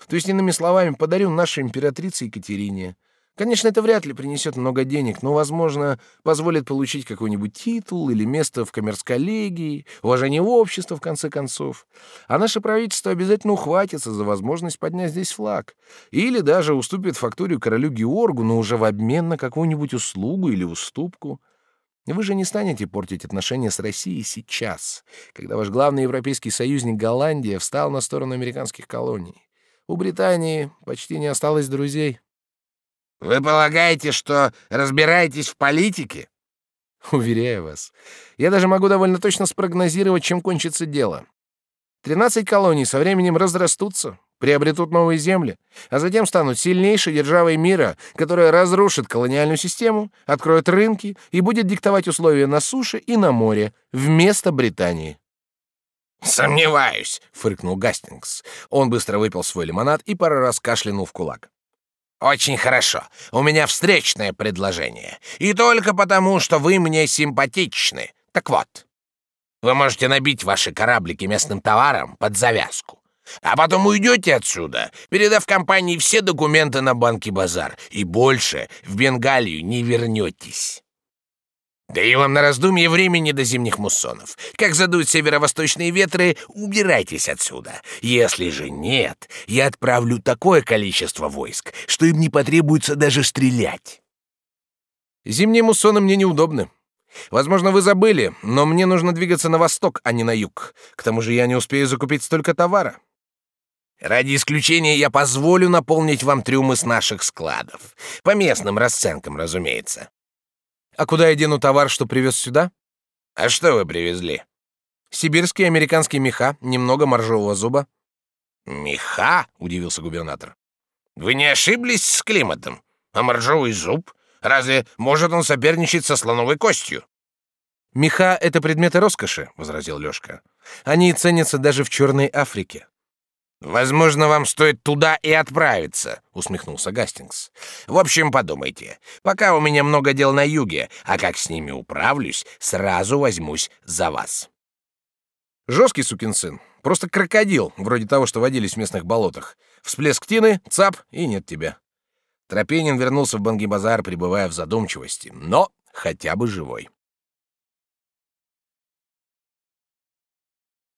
То есть, иными словами, подарю нашей императрице Екатерине. Конечно, это вряд ли принесет много денег, но, возможно, позволит получить какой-нибудь титул или место в коммерцколлегии, уважение общества, в конце концов. А наше правительство обязательно ухватится за возможность поднять здесь флаг. Или даже уступит факторию королю Георгу, но уже в обмен на какую-нибудь услугу или уступку. Вы же не станете портить отношения с Россией сейчас, когда ваш главный европейский союзник Голландия встал на сторону американских колоний. У Британии почти не осталось друзей. Вы полагаете, что разбираетесь в политике? Уверяю вас. Я даже могу довольно точно спрогнозировать, чем кончится дело. Тринадцать колоний со временем разрастутся, приобретут новые земли, а затем станут сильнейшей державой мира, которая разрушит колониальную систему, откроет рынки и будет диктовать условия на суше и на море вместо Британии. «Сомневаюсь», — фыркнул Гастингс. Он быстро выпил свой лимонад и пару раз кашлянул в кулак. Очень хорошо. У меня встречное предложение. И только потому, что вы мне симпатичны. Так вот, вы можете набить ваши кораблики местным товаром под завязку. А потом уйдете отсюда, передав компании все документы на банки базар, и больше в Бенгалию не вернетесь. Да и вам на раздумье времени до зимних муссонов. Как задуют северо-восточные ветры, убирайтесь отсюда. Если же нет, я отправлю такое количество войск, что им не потребуется даже стрелять. Зимние муссоны мне неудобны. Возможно, вы забыли, но мне нужно двигаться на восток, а не на юг. К тому же я не успею закупить столько товара. Ради исключения я позволю наполнить вам трюмы с наших складов. По местным расценкам, разумеется. А куда я дену товар, что привез сюда? А что вы привезли? Сибирские американские меха, немного моржового зуба. Меха? удивился губернатор. Вы не ошиблись с климатом? А моржовый зуб? Разве может он соперничать со слоновой костью? Меха — это предметы роскоши, возразил Лёшка. Они ценятся даже в Черной Африке. Возможно, вам стоит туда и отправиться, усмехнулся Гастингс. В общем, подумайте. Пока у меня много дел на юге, а как с ними управлюсь, сразу возьмусь за вас. Жесткий сукин сын, просто крокодил, вроде того, что водились в местных болотах. Всплеск тины, цап и нет тебя. Тропинин вернулся в Бангибазар, пребывая в задумчивости, но хотя бы живой.